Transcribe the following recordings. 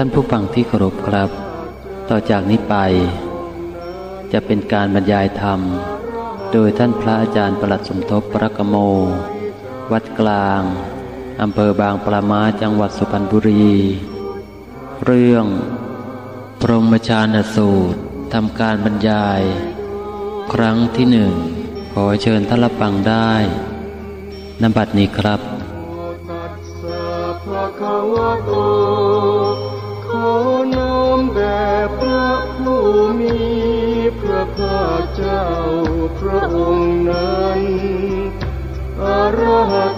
ท่านผู้ฟังที่เคารพครับ ต่อจากนี้ไป จะเป็นการบรรยายธรรม โดยท่านพระอาจารย์ประหลัดสมทบพระกโม วัดกลางอำเภอบางปรามาจังหวัดสุพรรณบุรี เรื่อง พรหมชานสูตรทำการบรรยาย ครั้งที่หนึ่ง ขอเชิญท่านรับฟังได้นำบัดนี้ครับตัส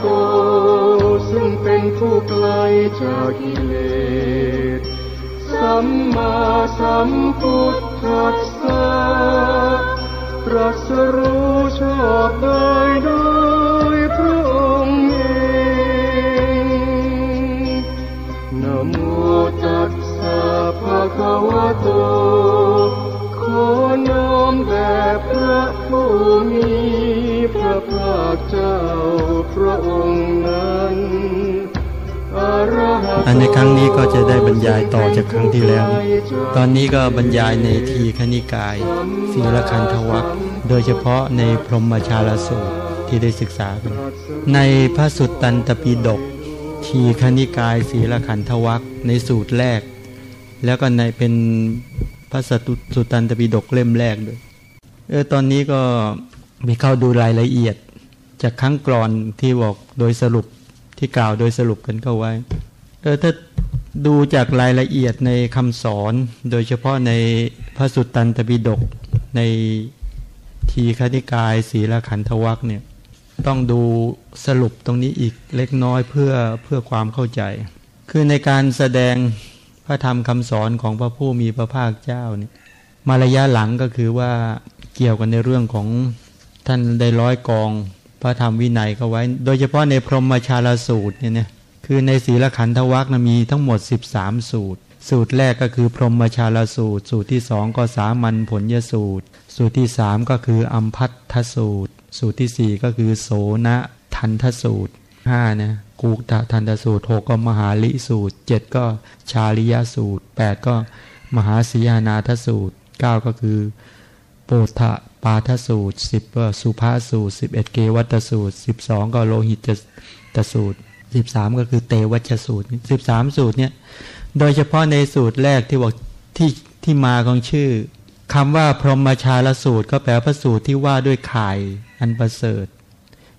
โตซึ่งเป็นผู้ไกลจากกิเลส สัมมาสัมพุทธัสสะตรัสรู้ชอบได้โดยพระองค์เองนโมตัสสะภะคะวะโต ขอน้อมแด่พระผู้มีพระภาค องค์นั้นอันในครั้งนี้ก็จะได้บรรยายต่อจากครั้งที่แล้ว ตอนนี้ก็บรรยายในทีคณิกายศีลคันธวัคโดยเฉพาะในพรหมชาลสูตรที่ได้ศึกษากัน ในพระสุตตันตปิฎกทีคณิกายศีลขันธวัคในสูตรแรก แล้วก็ในเป็นพระสตุสุตตันตปิฎกเล่มแรกด้วย เออตอนนี้ก็มีเข้าดูรายละเอียด จากครั้งก่อนที่บอกโดยสรุปที่กล่าวโดยสรุปกันเข้าไว้เออถ้าดูจากรายละเอียดในคำสอนโดยเฉพาะในพระสุตตันตปิฎกในทีคณิกายศีลขันธวัคเนี่ยต้องดูสรุปตรงนี้อีกเล็กน้อยเพื่อเพื่อความเข้าใจ คือในการแสดงพระธรรมคำสอนของพระผู้มีพระภาคเจ้าเนี่ยมาระยะหลังก็คือว่าเกี่ยวกันในเรื่องของท่านได้ร้อยกอง พระธรรมวินัยเข้าไว้ โดยเฉพาะในพรหมชาลสูตรเนี่ยนะคือในศีลขันธวัคนะมีทั้งหมด 13 สูตร สูตรแรกก็คือพรหมชาลสูตร สูตรที่สองก็สามัญผลยสูตร สูตรที่สามก็คืออัมพัททสูตร สูตรที่สี่ก็คือโสนทันทสูตรห้านะกูตทันทสูตรหกก็มหาลิสูตรเจ็ดก็ชาลิยสูตรแปดก็มหาสีหานาทสูตรเก้าก็คือ ปธะปาทสูตรสิบสุภาสูตรสิบเอ็ดเกวัตสูตรสิบสองก็โลหิตตสูตรสิบสามก็คือเตวัชสูตรสิบสามสูตรเนี่ยโดยเฉพาะในสูตรแรกที่บอกที่ที่มาของชื่อคำว่าพรหมชาลสูตร ก็แปลพระสูตรที่ว่าด้วยข่ายอันประเสริฐ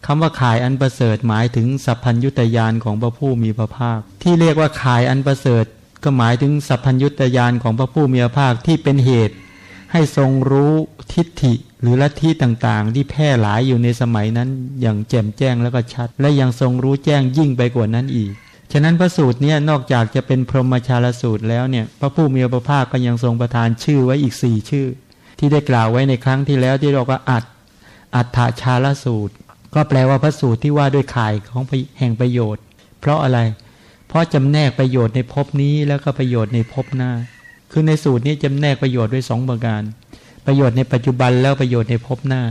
คำว่าข่ายอันประเสริฐหมายถึงสัพพัญญุตยานของพระผู้มีพระภาค ที่เรียกว่าข่ายอันประเสริฐ ก็หมายถึงสัพพัญญุตยานของพระผู้มีพระภาคที่เป็นเหตุ ให้ทรงรู้ทิฏฐิหรือลัทธิต่างๆ ที่แพร่หลายอยู่ในสมัยนั้นอย่างแจ่มแจ้งแล้วก็ชัด และยังทรงรู้แจ้งยิ่งไปกว่านั้นอีก ฉะนั้นพระสูตรเนี่ยนอกจากจะเป็นพรหมชาลสูตรแล้วเนี่ยพระผู้มีพระภาคก็ยังทรงประทานชื่อไว้อีกสี่ชื่อ ที่ได้กล่าวไว้ในครั้งที่แล้วที่เราก็อัดอัฏฐชาลสูตร ก็แปลว่าพระสูตรที่ว่าด้วยข่ายของแห่งประโยชน์ เพราะอะไร เพราะจำแนกประโยชน์ในภพนี้แล้วก็ประโยชน์ในภพหน้า คือในสูตรนี้จำแนกประโยชน์ไว้สองประการ ประโยชน์ในปัจจุบันแล้วประโยชน์ในภพหน้า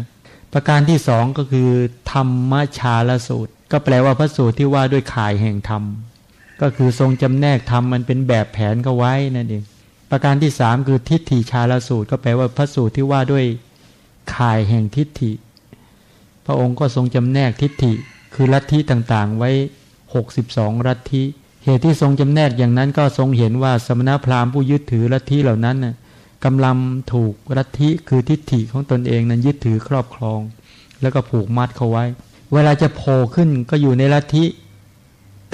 ประการที่สองก็คือ ธรรมชาลสูตร ก็แปลว่าพระสูตรที่ว่าด้วยข่ายแห่งธรรม ก็คือทรงจำแนกทำมันเป็นแบบแผนก็ไว้นั่นเองประการที่สามคือทิฏฐิชาลสูตร ก็แปลว่าพระสูตรที่ว่าด้วยข่ายแห่งทิฏฐิ พระองค์ก็ทรงจำแนกทิฏฐิ คือลัทธิต่างๆไว้ 62ลัทธิ เหตุที่ทรงจำแนกอย่างนั้นก็ทรงเห็นว่าสมณพราหมณ์ผู้ยึดถือลัทธิเหล่านั้นน่ะกำลังถูกลัทธิคือทิฏฐิของตนเองนั้นยึดถือครอบครอง แล้วก็ผูกมัดเขาไว้ เวลาจะโผล่ขึ้นก็อยู่ในลัทธิ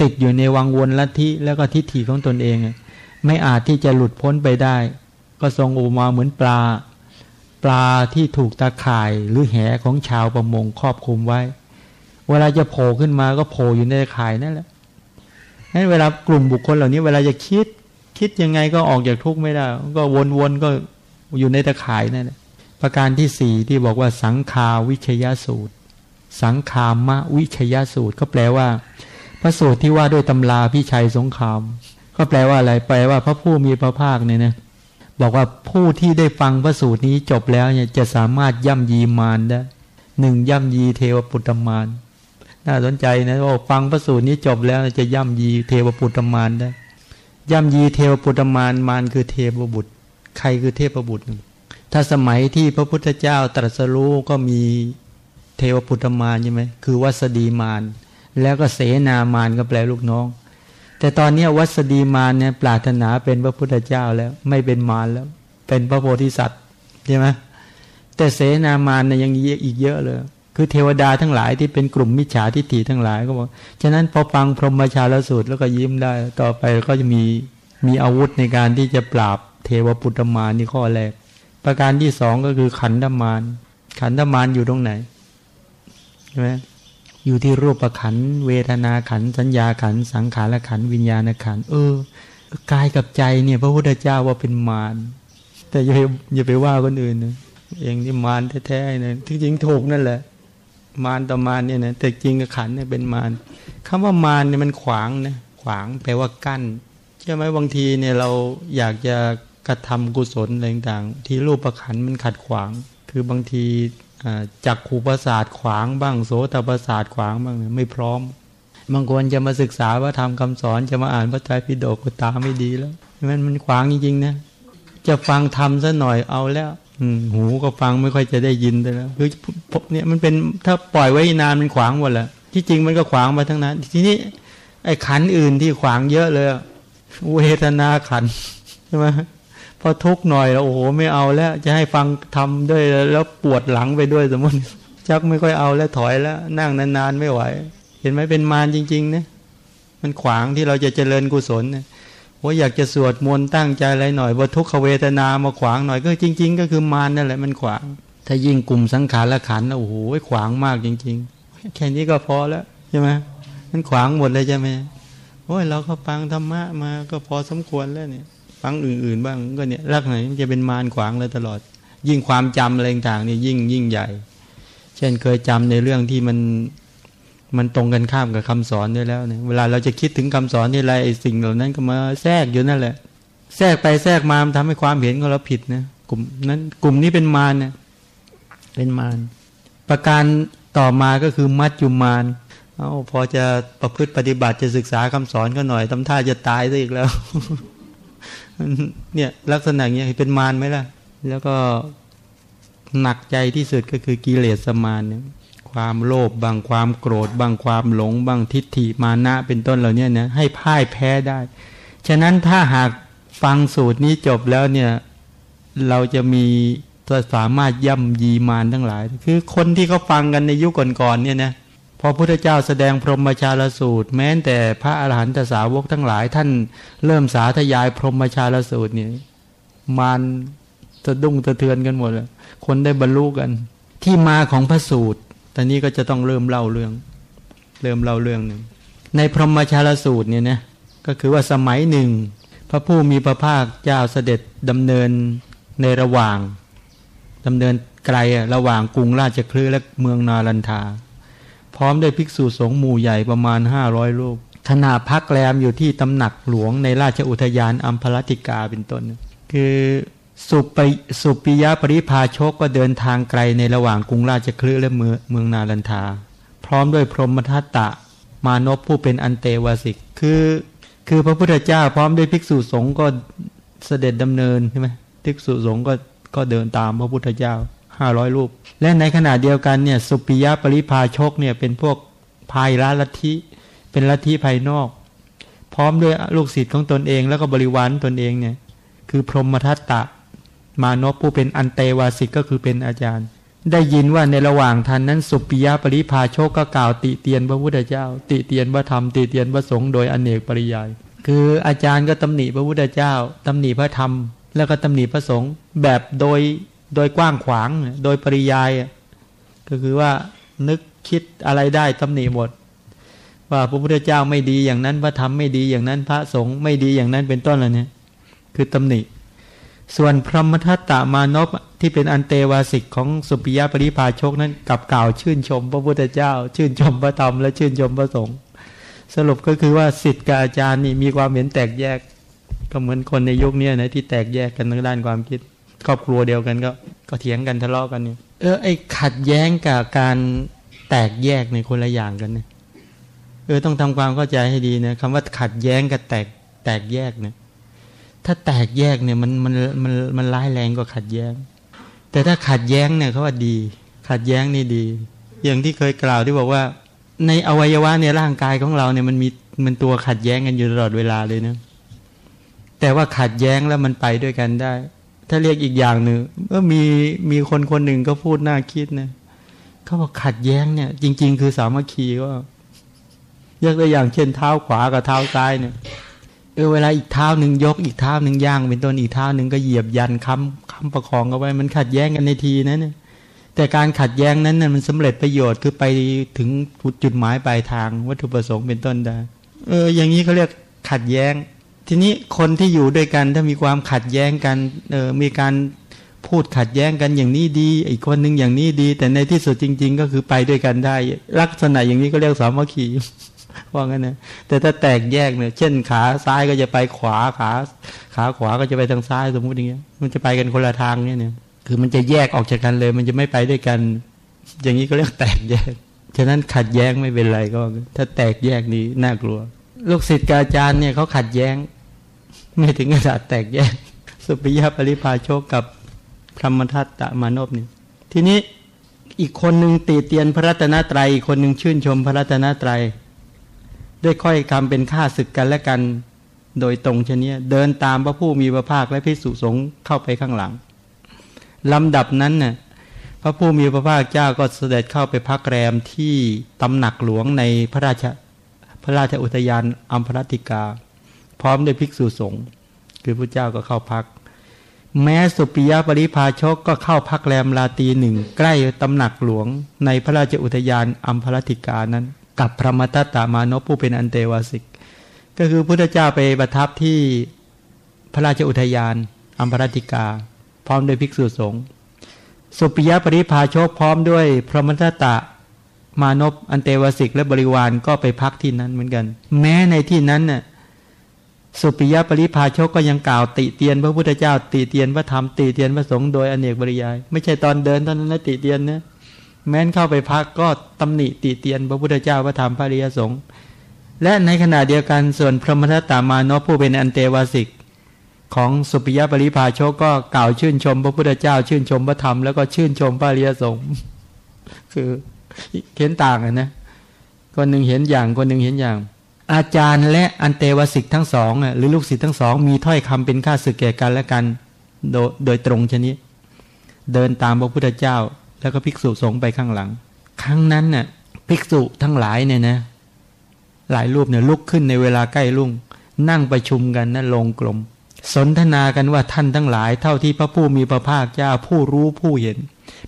ติดอยู่ในวังวนลัทธิแล้วก็ทิฏฐิของตนเอง ไม่อาจที่จะหลุดพ้นไปได้ ก็ทรงอุมาเหมือนปลา ปลาที่ถูกตาข่ายหรือแหของชาวประมงครอบคุมไว้ เวลาจะโผล่ขึ้นมาก็โผล่อยู่ในข่ายนั่นแหละ นั้นเวลากลุ่มบุคคลเหล่านี้ เวลาจะคิดคิดยังไงก็ออกจากทุกข์ไม่ได้ ก็วนๆก็อยู่ในตะข่ายนั่นแหละประการที่สี่ที่บอกว่าสังคาวิชยสูตร สังคามะวิชยสูตร ก็แปลว่า พระสูตรที่ว่าด้วยตำราพิชัยสงคราม ก็แปลว่าอะไรแปลว่าพระผู้มีพระภาคเนี่ยนะบอกว่าผู้ที่ได้ฟังพระสูตรนี้จบแล้วเนี่ยจะสามารถย่ำยีมารได้หนึ่งย่ำยีเทวปุตตมาร น่าสนใจนะว่าฟังพระสูตรนี้จบแล้วจะย่ำยีเทวปุตตมารได้ย่ำยีเทวปุตตมารมารคือเทวบุตร ใครคือเทพบุตร ถ้าสมัยที่พระพุทธเจ้าตรัสรู้ก็มีเทวปุตตมารใช่ไหมคือวัสดีมารแล้วก็เสนามารก็แปลลูกน้อง แต่ตอนนี้วัสดีมารเนี่ยปรารถนาเป็นพระพุทธเจ้าแล้วไม่เป็นมารแล้ว เป็นพระโพธิสัตว์ใช่ไหมแต่เสนามารเนี่ยยังอีกเยอะเลย คือเทวดาทั้งหลายที่เป็นกลุ่มมิจฉาทิฏฐิทั้งหลายก็บอก ฉะนั้นพอฟังพรหมชาลสูตรแล้วก็ยิ้มได้ ต่อไปก็จะมีมีอาวุธในการที่จะปราบเทวปุตตมารนี่ข้อแรก ประการที่สองก็คือขันธมาร ขันธมารอยู่ตรงไหนใช่ไหมอยู่ที่รูปขันเวทนาขันสัญญาขันสังขารขันวิญญาณขันเออกายกับใจเนี่ยพระพุทธเจ้าว่าเป็นมารแต่อย่าอย่าไปว่าคนอื่นนะเองนี่มารแท้ๆนะที่จริงถูกนั่นแหละ มารต่อมารเนี่ยนะแต่จริงกับขันเนี่ยเป็นมารคำว่ามารเนี่ยมันขวางนะขวางแปลว่ากั้นใช่ไหมบางทีเนี่ยเราอยากจะกระทำกุศลอะไรต่างๆ ที่รูปประขันมันขัดขวาง คือบางทีจักขูประสาทขวางบ้างโสตประสาทขวางบ้างไม่พร้อมบางคนจะมาศึกษาว่าทำคำสอนจะมาอ่านพระไตรปิฎกตาไม่ดีแล้วมันมันขวางจริงๆนะจะฟังทำซะหน่อยเอาแล้ว หูก็ฟังไม่ค่อยจะได้ยินแต่แล้วคือเนี่ยมันเป็นถ้าปล่อยไว้นานมันขวางหมดแหละที่จริงมันก็ขวางมาทั้งนั้น ทีนี้ ไอ้ขันอื่นที่ขวางเยอะเลยเวทนาขันใช่ไหมพอทุกหน่อยแล้วโอ้โหไม่เอาแล้ว จะให้ฟังทำด้วยแล้วปวดหลังไปด้วยสมมติชักไม่ค่อยเอาแล้วถอยแล้ว นั่งนานๆไม่ไหว เห็นไหมเป็นมารจริงๆนะมันขวางที่เราจะเจริญกุศลนะ ว่าอยากจะสวดมนต์ตั้งใจอะไรหน่อย ว่าทุกขเวทนามาขวางหน่อยก็จริง ๆ ก็คือมารนั่นแหละมันขวาง ถ้ายิ่งกลุ่มสังขารละขันโอ้โหขวางมากจริง ๆ แค่นี้ก็พอแล้วใช่ไหมมันขวางหมดเลยใช่ไหมโอ้ยเราก็ฟังธรรมะมาก็พอสมควรแล้วเนี่ยฟังอื่น ๆ บ้างก็เนี่ยรักไหนมันจะเป็นมารขวางเลยตลอด ยิ่งความจำอะไรต่างๆนี่ยิ่งยิ่งใหญ่ เช่นเคยจำในเรื่องที่มัน มันตรงกันข้ามกับคำสอนด้วยแล้วเนี่ยเวลาเราจะคิดถึงคำสอนที่ไรไอ้สิ่งเหล่านั้นก็มาแทรกอยู่นั่นแหละ แทรกไปแทรกมามันทำให้ความเห็นของเราผิดนะกลุ่มนั้นกลุ่มนี้เป็นมารเนี่ยเป็นมารประการต่อมาก็คือมัจจุมารเอาพอจะประพฤติปฏิบัติจะศึกษาคำสอนก็หน่อยทำท่าจะตายซะอีกแล้ว เนี่ยลักษณะเนี้ยเป็นมารไหมล่ะ แล้วก็หนักใจที่สุดก็คือกิเลสมารเนี่ย ความโลภบางความโกรธบางความหลงบางทิฏฐิมานะเป็นต้นเหล่านี้นะให้พ่ายแพ้ได้ ฉะนั้นถ้าหากฟังสูตรนี้จบแล้วเนี่ยเราจะมีสามารถย่ำยีมารทั้งหลาย คือคนที่เขาฟังกันในยุคก่อนๆเนี่ยนะพอพุทธเจ้าแสดงพรหมชาลสูตร แม้แต่พระอรหันตสาวกทั้งหลาย ท่านเริ่มสาธยายพรหมชาลสูตรนี่มารสะดุ้งสะเทือนกันหมดเลยคนได้บรรลุกัน ที่มาของพระสูตร ตอนนี้ก็จะต้องเริ่มเล่าเรื่อง เริ่มเล่าเรื่องหนึ่ง ในพรหมชาลสูตรเนี่ยนะ ก็คือว่าสมัยหนึ่ง พระผู้มีพระภาคเจ้าเสด็จดำเนินในระหว่างดำเนินไกลระหว่างกรุงราชคลือและเมืองนาลันทา พร้อมด้วยภิกษุสงฆ์หมู่ใหญ่ประมาณห้าร้อยรูปขณะพักแรมอยู่ที่ตำหนักหลวงในราชอุทยานอัมพลติกาเป็นต้น คือ สุปสุปิยะปริพาชกก็เดินทางไกลในระหว่างกรุงราชคลือและเมืองเมืองนาลันทา พร้อมด้วยพรหมทัตตะ มานพผู้เป็นอันเตวสิก คือ คือพระพุทธเจ้าพร้อมด้วยภิกษุสงฆ์ก็เสด็จดำเนินใช่ไหมภิกษุสงฆ์ก็ก็เดินตามพระพุทธเจ้าห้าร้อยรูป และในขณะเดียวกันเนี่ยสุปิยะปริพาชกเนี่ยเป็นพวกภายละลัทธิเป็นลัทธิภายนอก พร้อมด้วยลูกศิษย์ของตนเองแล้วก็บริวารตนเองเนี่ยคือพรหมทัตตะ มานพผู้เป็นอันเตวาสิกก็คือเป็นอาจารย์ ได้ยินว่าในระหว่างทันนั้นสุปิยะปริพาโชคก็กล่าวติเตียนพระพุทธเจ้า ติเตียนพระธรรมติเตียนพระสงฆ์โดยอเนกปริยาย คืออาจารย์ก็ตำหนิพระพุทธเจ้าตำหนิพระธรรม แล้วก็ตำหนิพระสงฆ์แบบโดยโดยกว้างขวางโดยปริยายก็คือว่านึกคิดอะไรได้ตำหนิหมด ว่าพระพุทธเจ้าไม่ดีอย่างนั้นพระธรรมไม่ดีอย่างนั้นพระสงฆ์ไม่ดีอย่างนั้นเป็นต้นอะไรเนี่ยคือตำหนิ ส่วนพรหมทัตตามานพที่เป็นอันเตวาสิกของสุปิยะปริภาชกนั้นกับกล่าวชื่นชม พระพุทธเจ้า ชื่นชมพระธรรมและชื่นชมพระสงฆ์สรุปก็คือว่าสิทธิ์กับอาจารย์นี่มีความเห็นแตกแยก ก็เหมือนคนในยุคนี้นะที่แตกแยกกันทางด้านความคิด ครอบครัวเดียวกันก็ ก็เถียงกันทะเลาะกันเนี่ยเออไอขัดแย้งกับการแตกแยกในคนละอย่างกันเนี่ยเออต้องทำความเข้าใจให้ดีนะคำว่าขัดแย้งกับแตกแตกแยกเนี่ย ถ้าแตกแยกเนี่ยมันมันมันมันร้ายแรงกว่าขัดแย้ง แต่ถ้าขัดแย้งเนี่ยเขาว่าดี ขัดแย้งนี่ดี อย่างที่เคยกล่าวที่บอกว่า ในอวัยวะในร่างกายของเราเนี่ยมันมีมันตัวขัดแย้งกันอยู่ตลอดเวลาเลยนะแต่ว่าขัดแย้งแล้วมันไปด้วยกันได้ ถ้าเรียกอีกอย่างหนึ่งก็มีมีคนคนหนึ่งก็พูดน่าคิดนะเขาบอกขัดแย้งเนี่ย จริง ๆ คือสามัคคีก็ยกตัวอย่างเช่นเท้าขวากับเท้าซ้ายเนี่ย เออเวลาอีกเท้าหนึ่งยกอีกเท้าหนึ่งย่าง เป็นต้นอีกเท้าหนึ่งก็เหยียบยันค้ำค้ำประคองเอาไว้มันขัดแย้งกันในทีนั้นนี่แต่การขัดแย้งนั้นน่ยมันสำเร็จประโยชน์คือไปถึงจุดหมายปลายทางวัตถุประสงค์เป็นต้นได้เออ อย่างนี้เขาเรียกขัดแย้ง ทีนี้คนที่อยู่ด้วยกันถ้ามีความขัดแย้งกันเออมีการพูดขัดแย้งกันอย่างนี้ดี อีกคนหนึ่งอย่างนี้ดี แต่ในที่สุดจริง ๆ ก็คือไปด้วยกันได้ ลักษณะอย่างนี้ก็เรียกสามัคคี ว่างั้นนะแต่ถ้าแตกแยกเนี่ย เช่นขาซ้ายก็จะไปขวาขา ขาขวาก็จะไปทางซ้ายสมมุติอย่างเงี้ย มันจะไปกันคนละทางเนี่ยเนี่ย คือมันจะแยกออกจากกันเลย มันจะไม่ไปด้วยกัน อย่างนี้ก็เรียกแตกแยก ฉะนั้นขัดแย้งไม่เป็นไรก็ ถ้าแตกแยกนี้น่ากลัว ลูกศิษย์อาจารย์เนี่ยเขาขัดแย้ง ไม่ถึงขนาดแตกแยก สุปิยะปริพาโชคกับพรหมทัตตมานพนี่ยทีนี้อีกคนหนึ่งตีเตียนพระรัตนตรัยอีกคนหนึ่งชื่นชมพระรัตนตรัย ด้วยค่อยคำเป็นค่าศึกกันและกันโดยตรงเช่นนี้เดินตามพระผู้มีพระภาคและพิสุสงฆ์เข้าไปข้างหลังลำดับนั้นน่ะพระผู้มีพระภาคเจ้าก็เสด็จเข้าไปพักแรมที่ตำหนักหลวงในพระราชพระราชอุทยานอัมพรติกา พร้อมด้วยภิกษุสงฆ์คือพระเจ้าก็เข้าพัก แม้สุปิยปริภาชกก็เข้าพักแรมลาตีหนึ่งใกล้ตำหนักหลวงในพระราชอุทยานอัมพรติกานั้น กับพระมตตามานพผู้เป็นอันเตวาสิก ก็คือพุทธเจ้าไปประทับที่พระราชอุทยาน อัมพรติกา พร้อมด้วยภิกษุสงฆ์สุปิยปริภาโชกพร้อมด้วย พระมตตามานพอันเตวสิกและบริวารก็ไปพักที่นั้นเหมือนกัน แม้ในที่นั้นน่ะสุปิยปริภาชกก็ยังกล่าวติเตียนพระพุทธเจ้าติเตียนพระธรรมติเตียนพระสงฆ์โดยอเนกบริยาย ไม่ใช่ตอนเดินตอนนั้นนะติเตียนนะ แม้นเข้าไปพักก็ตำหนิติเตียนพระพุทธเจ้าพระธรรมพระริยสงฆ์และในขณะเดียวกันส่วนพระมทัตตามานพผู้เป็นอันเตวาสิก ของสุปิยปริภาโชคก็กล่าวชื่นชม พระพุทธเจ้า ชื่นชมพระธรรมแล้วก็ชื่นชมพระริยสงฆ์คือเห็นต่างนะ คนหนึ่งเห็นอย่างคนหนึ่งเห็นอย่าง อาจารย์และอันเตวสิกทั้งสองหรือลูกศิษย์ทั้งสอง มีถ้อยคำเป็นค่าสึกแก่กันและกันโดโดยตรงชนิดเดินตามพระพุทธเจ้า แล้วก็ภิกษุสงฆ์ไปข้างหลัง ครั้งนั้นน่ะภิกษุทั้งหลายเนี่ยนะหลายรูปเนี่ยลุกขึ้นในเวลาใกล้รุ่ง นั่งประชุมกันนะลงกลม สนทนากันว่าท่านทั้งหลาย เท่าที่พระผู้มีพระภาคเจ้าผู้รู้ผู้เห็น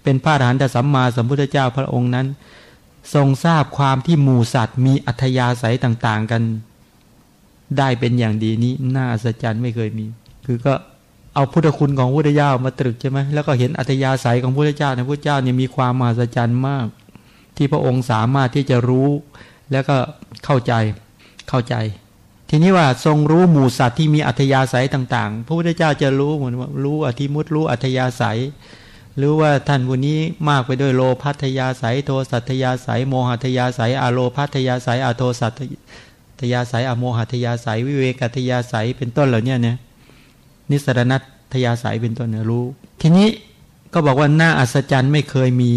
เป็นพระอรหันตสัมมาสัมพุทธเจ้าพระองค์นั้น ทรงทราบความที่หมู่สัตว์มีอัธยาศัยต่าง ๆกัน ได้เป็นอย่างดีนี้น่าอัศจรรย์ไม่เคยมี คือก็ เอาพุทธคุณของพุทธเจ้ามาตรึกใช่ไหมแล้วก็เห็นอัตยาศัยของพุทธเจ้าในพุทธเจ้าเนี่ยมีความมหัศจรรย์มาก ที่พระองค์สามารถที่จะรู้ แล้วก็เข้าใจเข้าใจ ทีนี้ว่าทรงรู้หมู่สัตว์ที่มีอัธยาศัยต่างๆ พระพุทธเจ้าจะรู้เหมือนว่ารู้อธิมุตรู้อัธยาศัย หรือว่าท่านผู้นี้มากไปด้วยโลพัทยาศัย โทสัตยาศัย โมหัตยาศัย อโลพัทยาศัยอโทสัตทยาศัยอโมหัตยาศัย วิเวกัตยาศัยเป็นต้นเหล่านี้เนี่ย นิสรณัตยาศัยเป็นต้นเนี่ยรู้ ทีนี้ก็บอกว่าหน้าอัศจรรย์ไม่เคยมี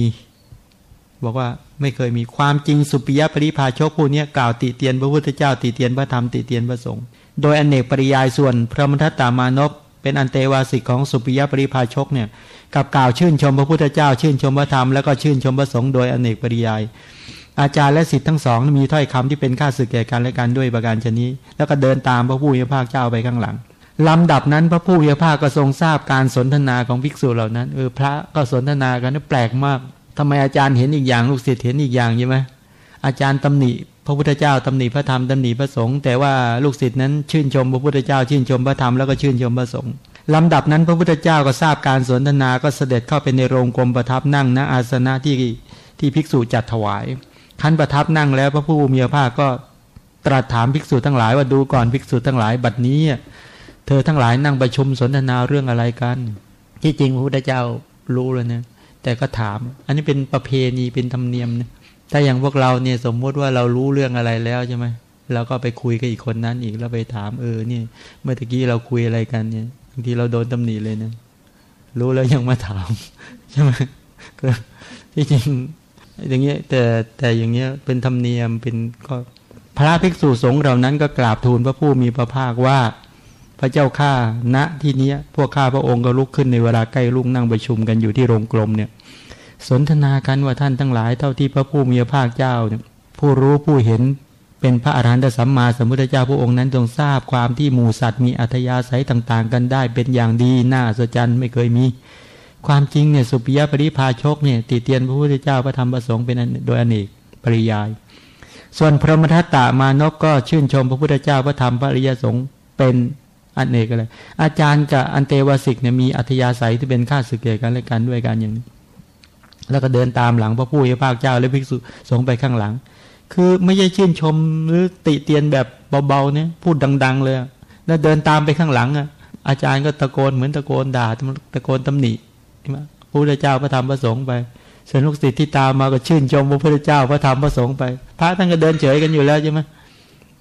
บอกว่าไม่เคยมีความจริงสุปิยปริภาชกผู้นี้กล่าวติเตียนพระพุทธเจ้าติเตียนพระธรรมติเตียนพระสงฆ์โดยอนเนกปริยายส่วนพระมทัตตามานพเป็นอันเตวาสิกของสุปิยปริภาชกเนี่ยกับกล่าวชื่นชมพระพุทธเจ้า ชื่นชมพระธรรมแล้วก็ชื่นชมพระสงฆ์โดยอนเนกปริยาย อาจารย์และสิทธิ์ทั้งสองมีถ้อยคำที่เป็นค่าสึกแก่กันและกันด้วยประการชนี้ แล้วก็เดินตามพระผู้มีพระภาคเจ้าไปข้างหลัง ลำดับนั้นพระผู้มีพระภาคก็ทรงทราบการสนทนาของภิกษุเหล่านั้นเออพระก็สนทนากันนี่แปลกมากทำไมอาจารย์เห็นอีกอย่างลูกศิษย์เห็นอีกอย่างใช่ไหมอาจารย์ตำหนิพระพุทธเจ้าตำหนิพระธรรมตำหนิพระสงฆ์แต่ว่าลูกศิษย์นั้นชื่นชมพระพุทธเจ้าชื่นชมพระธรรมแล้วก็ชื่นชมพระสงฆ์ลำดับนั้นพระพุทธเจ้าก็ทราบการสนทนาก็เสด็จเข้าไปในโรงกรมประทับนั่งณอาสนะที่ที่ภิกษุจัดถวายขั้นประทับนั่งแล้วพระผู้มีพระภาคก็ตรัสถามภิกษุทั้งหลายว่าดูก่อนภิกษุทั้งหลายบัดนี้ ธอทั้งหลายนั่งประชุมสนทนาเรื่องอะไรกัน ที่จริงพระพุทธเจ้ารู้เลยนะแต่ก็ถาม อันนี้เป็นประเพณีเป็นธรรมเนียมนะถ้าอย่างพวกเราเนี่ยสมมติว่าเรารู้เรื่องอะไรแล้วใช่ไหมเราก็ไปคุยกับอีกคนนั้นอีกแล้วไปถามเออเนี่ยเมื่อกี้เราคุยอะไรกันเนี่ยบางทีเราโดนตำหนิเลยนะรู้แล้วยังมาถามใช่ไหมก็ที่จริงอย่างเงี้ยแต่แต่อย่างเงี้ยเป็นธรรมเนียมเป็นก็พระภิกษุสงฆ์เหล่านั้นก็กราบทูลพระผู้มีพระภาคว่า พระเจ้าข้าณที่เนี้ยพวกข้าพระองค์ก็ลุกขึ้นในเวลาใกล้ลุกนั่งประชุมกันอยู่ที่โรงกลมเนี่ย สนทนากันว่าท่านทั้งหลายเท่าที่พระผู้มีพระภาคเจ้าเนี่ยผู้รู้ผู้เห็นเป็นพระอรหันตสัมมาสัมพุทธเจ้าพระองค์นั้นทรงทราบความที่หมู่สัตว์มีอัธยาศัยต่างๆ กันได้ เป็นอย่างดีน่าสัจจันไม่เคยมี ความจริงเนี่ยสุปิยปริภาชกเนี่ยติเตียนพระพุทธเจ้าพระธรรมประสงค์เป็นโดยอเนกปริยาย ส่วนพระมทัตตามานพก็ชื่นชมพระพุทธเจ้าพระธรรมพระอริยสงฆ์เป็น อันเอกอะไรอาจารย์กับอันเตวสิกเนี่ยมีอัธยาศัยที่เป็นข้าศึกเกี่ยกันและกันด้วยกันอย่างนี้แล้วก็เดินตามหลังพระผู้พระภาคเจ้าและภิกษุสงฆ์ไปข้างหลัง คือไม่ใช่ชื่นชมหรือติเตียนแบบเบาๆเนี่ยพูดดัง ๆ เลย แล้วเดินตามไปข้างหลังอะอาจารย์ก็ตะโกนเหมือนตะโกนด่าตะโกนตำหนิใช่ไหมพระพุทธเจ้าพระธรรมพระสงฆ์ไปส่วนลูกศิษย์ที่ตามมาก็ชื่นชมพระพุทธเจ้าพระธรรมพระสงฆ์ไป พระท่านก็เดินเฉยกันอยู่แล้วใช่ไหม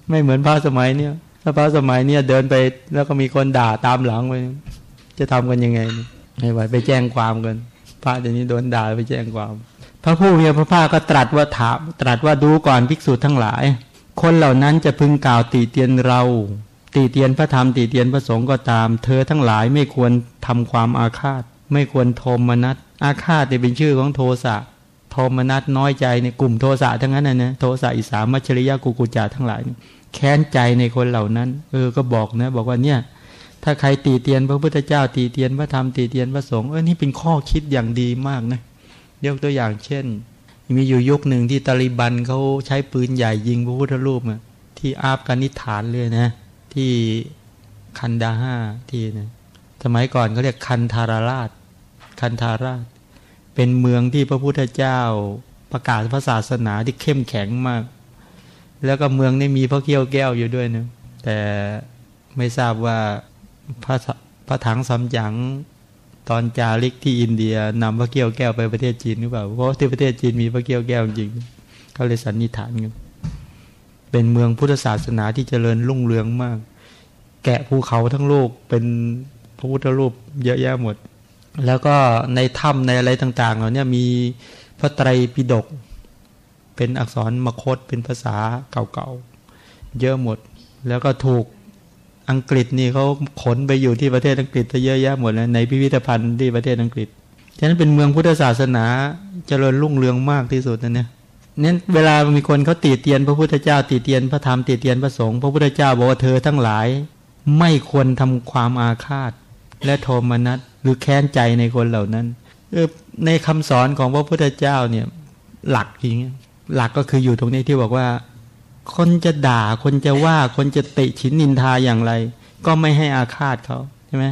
ไม่เหมือนพระสมัยเนี้ย ถ้าพระสมัยเนี้ยเดินไปแล้วก็มีคนด่าตามหลังไปจะทำกันยังไงไม่ไหวไปแจ้งความกัน พระเดี๋ยวนี้โดนด่าไปแจ้งความ พระผู้มีพระภาคก็ตรัสว่าถามตรัสว่าดูก่อนภิกษุทั้งหลาย คนเหล่านั้นจะพึงกล่าวตีเตียนเรา ตีเตียนพระธรรมตีเตียนพระสงฆ์ก็ตาม เธอทั้งหลายไม่ควรทำความอาฆาต ไม่ควรโทมนัสอาฆาตเป็นชื่อของโทสะโทมนัสน้อยใจในกลุ่มโทสะทั้งนั้นนะนะโทสะอิสามัชริยะกุกุจาทั้งหลาย แค้นใจในคนเหล่านั้น เออก็บอกนะ บอกว่าเนี่ย ถ้าใครตีเตียนพระพุทธเจ้าตีเตียนพระธรรมตีเตียนพระสงฆ์เออนี่เป็นข้อคิดอย่างดีมากนะยกตัวอย่างเช่น มีอยู่ยุคหนึ่งที่ตาลิบันเขาใช้ปืนใหญ่ยิงพระพุทธรูปอะที่อาฟกานิฐานเลยนะ ที่คันดาห้าที่นะสมัยก่อนเขาเรียกคันธาราราช คันธาราช เป็นเมืองที่พระพุทธเจ้าประกาศพระศาสนาที่เข้มแข็งมาก แล้วก็เมืองนี้มีพระเกี้ยวแก้วอยู่ด้วยนะแต่ไม่ทราบว่าพระพระถังสำจังตอนจาริกที่อินเดียนำพระเกี้ยวแก้วไปประเทศจีนหรือเปล่าเพราะที่ประเทศจีนมีพระเกี้ยวแก้วจริงเขาเลยสันนิษฐานกันเป็นเมืองพุทธศาสนาที่เจริญรุ่งเรืองมาก แกะภูเขาทั้งโลกเป็นพระพุทธรูปเยอะแยะหมด แล้วก็ในถ้ำในอะไรต่าง ๆ เหล่านี้มีพระไตรปิฎก เป็นอักษรมคตเป็นภาษาเก่าๆ เยอะหมด แล้วก็ถูกอังกฤษนี่เขาขนไปอยู่ที่ประเทศอังกฤษเยอะแยะหมดเลยในพิพิธภัณฑ์ที่ประเทศอังกฤษ ฉะนั้นเป็นเมืองพุทธศาสนาเจริญรุ่งเรืองมากที่สุดนะเนี่ยนั้นเวลามีคนเขาตีเตียน พระพุทธเจ้าตีเตียนพระธรรมตีเตียนพระสงฆ์พระพุทธเจ้าบอกว่าเธอทั้งหลาย ไม่ควรทำความอาฆาต และโทมนัสหรือแค้นใจในคนเหล่านั้นในคำสอนของพระพุทธเจ้าเนี่ยหลักจริง หลักก็คืออยู่ตรงนี้ที่บอกว่า คนจะด่าคนจะว่าคนจะติฉินนินทาอย่างไร ก็ไม่ให้อาฆาตเขาใช่ไหม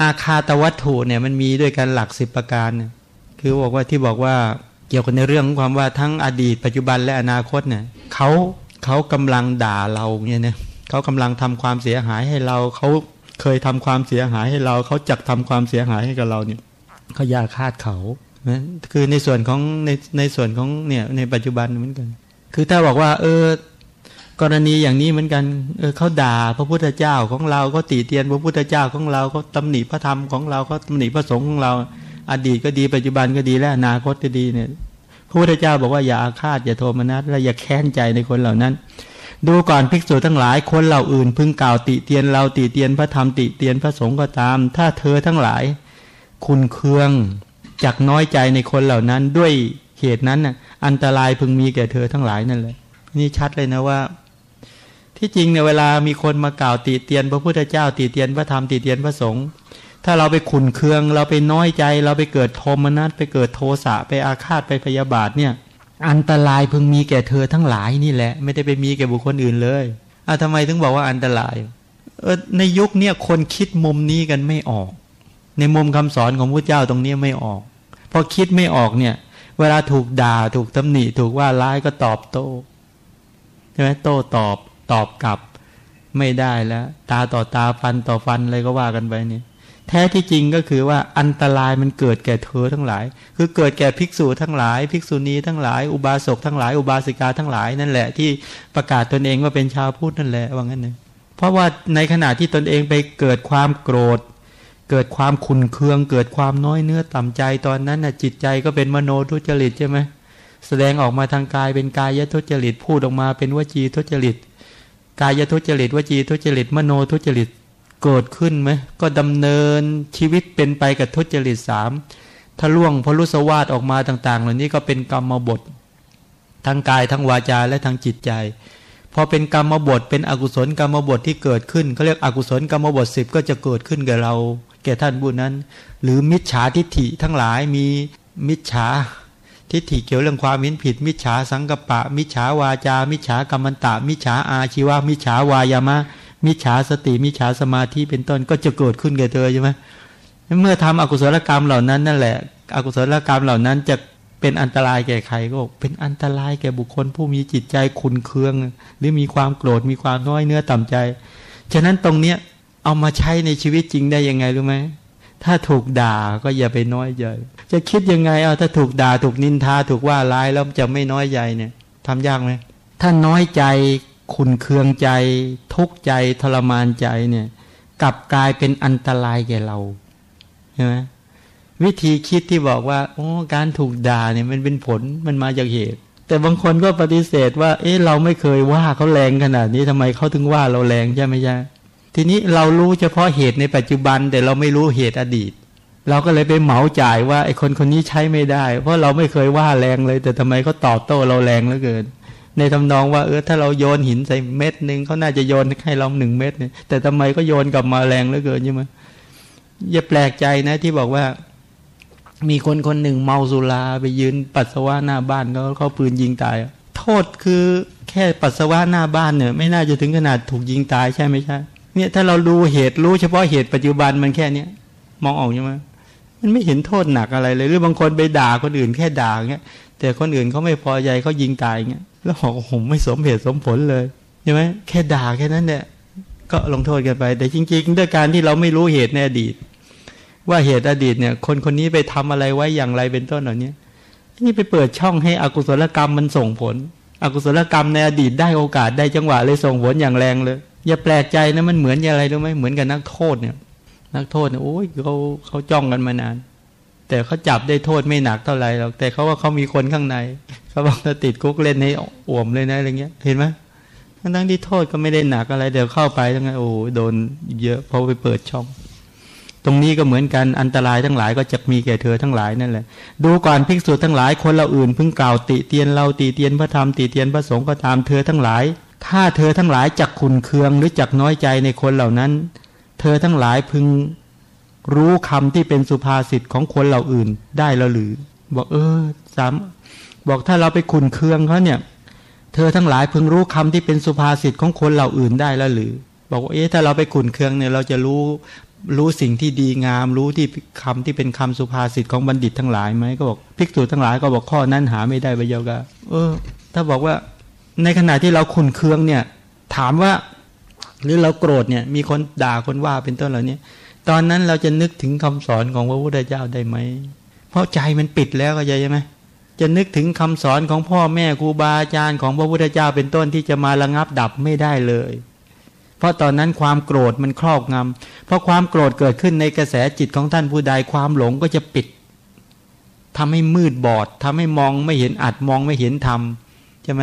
อาคาตวัตถุเนี่ยมันมีด้วยกันหลักสิบประการเนี่ยคือบอกว่าที่บอกว่าเกี่ยวกับในเรื่องของความว่าทั้งอดีต ปัจจุบันและอนาคตเนี่ยเขาเขากำลังด่าเราเนี่ยเนี่ยเขากำลังทำความเสียหายให้เราเขาเคยทำความเสียหายให้เราเขาจักทำความเสียหายให้กับเราเนี่ยเขาอยาคาดเขา คือในส่วนของในในส่วนของเนี่ยในปัจจุบันเหมือนกัน คือถ้าบอกว่า เออกรณีอย่างนี้เหมือนกัน เออเขาด่าพระพุทธเจ้าของเราก็ตีเตียนพระพุทธเจ้าของเราก็ตำหนิพระธรรมของเราก็ตำหนิพระสงฆ์ของเรา อดีตก็ดีปัจจุบันก็ดีและอนาคตก็ดีเนี่ยพระพุทธเจ้าบอกว่าอย่าอาฆาตอย่าโทมนัสและอย่าแค้นใจในคนเหล่านั้น ดูก่อนภิกษุทั้งหลายคนเหล่าอื่น พึงกล่าวติเตียนเราติเตียนพระธรรมติเตียนพระสงฆ์ก็ตาม ถ้าเธอทั้งหลาย คุณเคือง จากน้อยใจในคนเหล่านั้นด้วยเหตุนั้นน่ะอันตรายพึงมีแก่เธอทั้งหลายนั่นเลยนี่ชัดเลยนะว่า ที่จริงเนี่ยเวลามีคนมากล่าวติเตียน พระพุทธเจ้าติเตียนพระธรรมติเตียนพระสงฆ์ถ้าเราไปขุนเคือง เราไปน้อยใจ เราไปเกิดโทมนัสไปเกิดโทสะไปอาฆาตไปพยาบาทเนี่ยอันตรายพึงมีแก่เธอทั้งหลายนี่แหละ ไม่ได้ไปมีแก่บุคคลอื่นเลยอะทำไมถึงบอกว่าอันตรายเออในยุคเนี้ยคนคิดมุมนี้กันไม่ออก ในมุมคำสอนของพระเจ้าตรงนี้ไม่ออก พอคิดไม่ออกเนี่ย เวลาถูกด่าถูกตำหนิถูกว่าร้ายก็ตอบโต้ใช่ไหมโต้ตอบตอบกลับไม่ได้แล้ว ตาต่อตาฟันต่อฟันอะไรก็ว่ากันไปนี่แท้ที่จริงก็คือว่าอันตรายมันเกิดแก่เธอทั้งหลาย คือเกิดแก่ภิกษุทั้งหลาย ภิกษุณีทั้งหลาย อุบาสกทั้งหลาย อุบาสิกาทั้งหลายนั่นแหละที่ประกาศตนเองว่าเป็นชาวพุทธนั่นแหละว่างั้นเลยเพราะว่าในขณะที่ตนเองไปเกิดความโกรธ เกิดความขุนเคือง เกิดความน้อยเนื้อต่ำใจตอนนั้นน่ะจิตใจก็เป็นมโนทุจริตใช่ไหมแสดงออกมาทางกายเป็นกายทุจริตพูดออกมาเป็นวจีทุจริต กายทุจริตวจีทุจริต มโนทุจริตเกิดขึ้นไหมก็ดำเนินชีวิตเป็นไปกับทุจริตสามถ้าล่วงพลุสวาดออกมาต่าง ๆ เหล่านี้ก็เป็นกรรมบททั้งกายทั้งวาจาและทั้งจิตใจพอเป็นกรรมบทเป็นอกุศลกรรมบทที่เกิดขึ้นเขาเรียกอกุศลกรรมบทสิบก็จะเกิดขึ้นกับเรา แก่ท่านบุญนั้น หรือมิจฉาทิฏฐิทั้งหลายมีมิจฉาทิฏฐิเกี่ยวเรื่องความมินผิด มิจฉาสังกปะ มิจฉาวาจา มิจฉากรรมันตะ มิจฉาอาชีวะมิจฉาวายามะ มิจฉาสติ มิจฉาสมาธิเป็นต้นก็จะเกิดขึ้นแก่เธอใช่ไหมเมื่อทำอกุศลกรรมเหล่านั้นนั่นแหละอกุศลกรรมเหล่านั้นจะเป็นอันตรายแก่ใครก็เป็นอันตรายแก่บุคคลผู้มีจิตใจขุนเคือง หรือมีความโกรธมีความน้อยเนื้อต่ำใจ ฉะนั้นตรงเนี้ย เอามาใช้ในชีวิตจริงได้ยังไงรู้ไหมถ้าถูกด่าก็อย่าไปน้อยใจจะคิดยังไงเอาถ้าถูกด่าถูกนินทาถูกว่าร้ายแล้วจะไม่น้อยใจเนี่ยทำยากไหมถ้าน้อยใจขุนเคืองใจ ทุกข์ใจทรมานใจเนี่ย กลับกลายเป็นอันตรายแก่เราใช่ไหมวิธีคิดที่บอกว่าโอ้การถูกด่าเนี่ยมันเป็นผลมันมาจากเหตุ แต่บางคนก็ปฏิเสธว่า เอ๊ะเราไม่เคยว่าเขาแรงขนาดนี้ทำไมเขาถึงว่าเราแรงใช่ไหมใช่ ทีนี้เรารู้เฉพาะเหตุในปัจจุบัน แต่เราไม่รู้เหตุอดีต เราก็เลยไปเหมาจ่ายว่าไอ้คนคนนี้ใช้ไม่ได้ เพราะเราไม่เคยว่าแรงเลย แต่ทำไมเขาตอบโต้เราแรงเหลือเกิน ในทำนองว่าเออถ้าเราโยนหินใส่เม็ดหนึ่งเขาน่าจะโยนให้เราหนึ่งเม็ดเนี่ยแต่ทำไมก็โยนกลับมาแรงเหลือเกินใช่ไหมอย่าแปลกใจนะที่บอกว่า มีคนคนหนึ่งเมาสุราไปยืนปัสสาวะหน้าบ้านเขาเขาปืนยิงตายโทษคือแค่ปัสสาวะหน้าบ้านเนี่ย ไม่น่าจะถึงขนาดถูกยิงตายใช่ไหมใช่ เนี่ยถ้าเราดูเหตุรู้เฉพาะเหตุปัจจุบันมันแค่เนี้ยมองออกใช่ไหมมันไม่เห็นโทษหนักอะไรเลย หรือบางคนไปด่าคนอื่นแค่ด่าเงี้ยแต่คนอื่นเขาไม่พอใจเขายิงตายเงี้ยแล้วบอกผมไม่สมเหตุสมผลเลยใช่ไหมแค่ด่าแค่นั้นเนี่ยก็ลงโทษกันไป แต่จริง ๆ ด้วยการที่เราไม่รู้เหตุในอดีต ว่าเหตุอดีตเนี่ย คนคนนี้ไปทำอะไรไว้อย่างไรเป็นต้นเหล่านี้นี่ไปเปิดช่องให้อกุศลกรรมมันส่งผล อกุศลกรรมในอดีตได้โอกาสได้จังหวะเลยส่งผลอย่างแรงเลย อย่าแปลกใจนะมันเหมือนอะไรรู้ไหมเหมือนกับนักโทษเนี่ย นักโทษเนี่ยโอ้ยเขาเขาจ้องกันมานาน แต่เขาจับได้โทษไม่หนักเท่าไหร่หรอกแต่เขาว่าเขามีคนข้างในเขาบอกถ้าติดคุกเล่นให้อ่วมเลยนะอะไรเงี้ยเห็นไหมทั้งที่โทษก็ไม่ได้หนักอะไรเดี๋ยวเข้าไปทั้งไงโอ้โดนเยอะเพราะไปเปิดช่อง ตรงนี้ก็เหมือนกันอันตรายทั้งหลายก็จะมีแก่เธอทั้งหลายนั่นแหละ ดูก่อนภิกษุทั้งหลายคนเราอื่นเพิ่งกล่าวติเตียนเราติเตียนพระธรรมติเตียนพระสงฆ์ก็ตามเธอทั้งหลาย ถ้าเธอทั้งหลายจักขุนเคืองหรือจักน้อยใจในคนเหล่านั้น เธอทั้งหลายพึงรู้คำที่เป็นสุภาษิตของคนเหล่าอื่นได้แล้วหรือ บอกเออสามบอกถ้าเราไปขุนเคืองเขาเนี่ย เธอทั้งหลายพึงรู้คำที่เป็นสุภาษิตของคนเหล่าอื่นได้แล้วหรือ บอกว่าเอ๊ะถ้าเราไปขุนเคืองเนี่ย เราจะรู้รู้สิ่งที่ดีงาม รู้ที่คำที่เป็นคำสุภาษิตของบัณฑิตทั้งหลายไหมก็บอกภิกษุทั้งหลายก็บอกข้อนั้นหาไม่ได้ไปเยากะเออ ถ้าบอกว่า ในขณะที่เราขุนเคืองเนี่ย ถามว่า หรือเราโกรธเนี่ย มีคนด่าคนว่าเป็นต้นเหล่านี้ตอนนั้นเราจะนึกถึงคำสอนของพระพุทธเจ้าได้ไหม เพราะใจมันปิดแล้วก็ใจใช่ไหมจะนึกถึงคำสอนของพ่อแม่ครูบาอาจารย์ของพระพุทธเจ้าเป็นต้นที่จะมาระงับดับไม่ได้เลย เพราะตอนนั้นความโกรธมันครอบงำเพราะความโกรธเกิดขึ้นในกระแสจิตของท่านผู้ใดความหลงก็จะปิดทำให้มืดบอดทำให้มองไม่เห็นอัดมองไม่เห็นธรรมใช่ไหม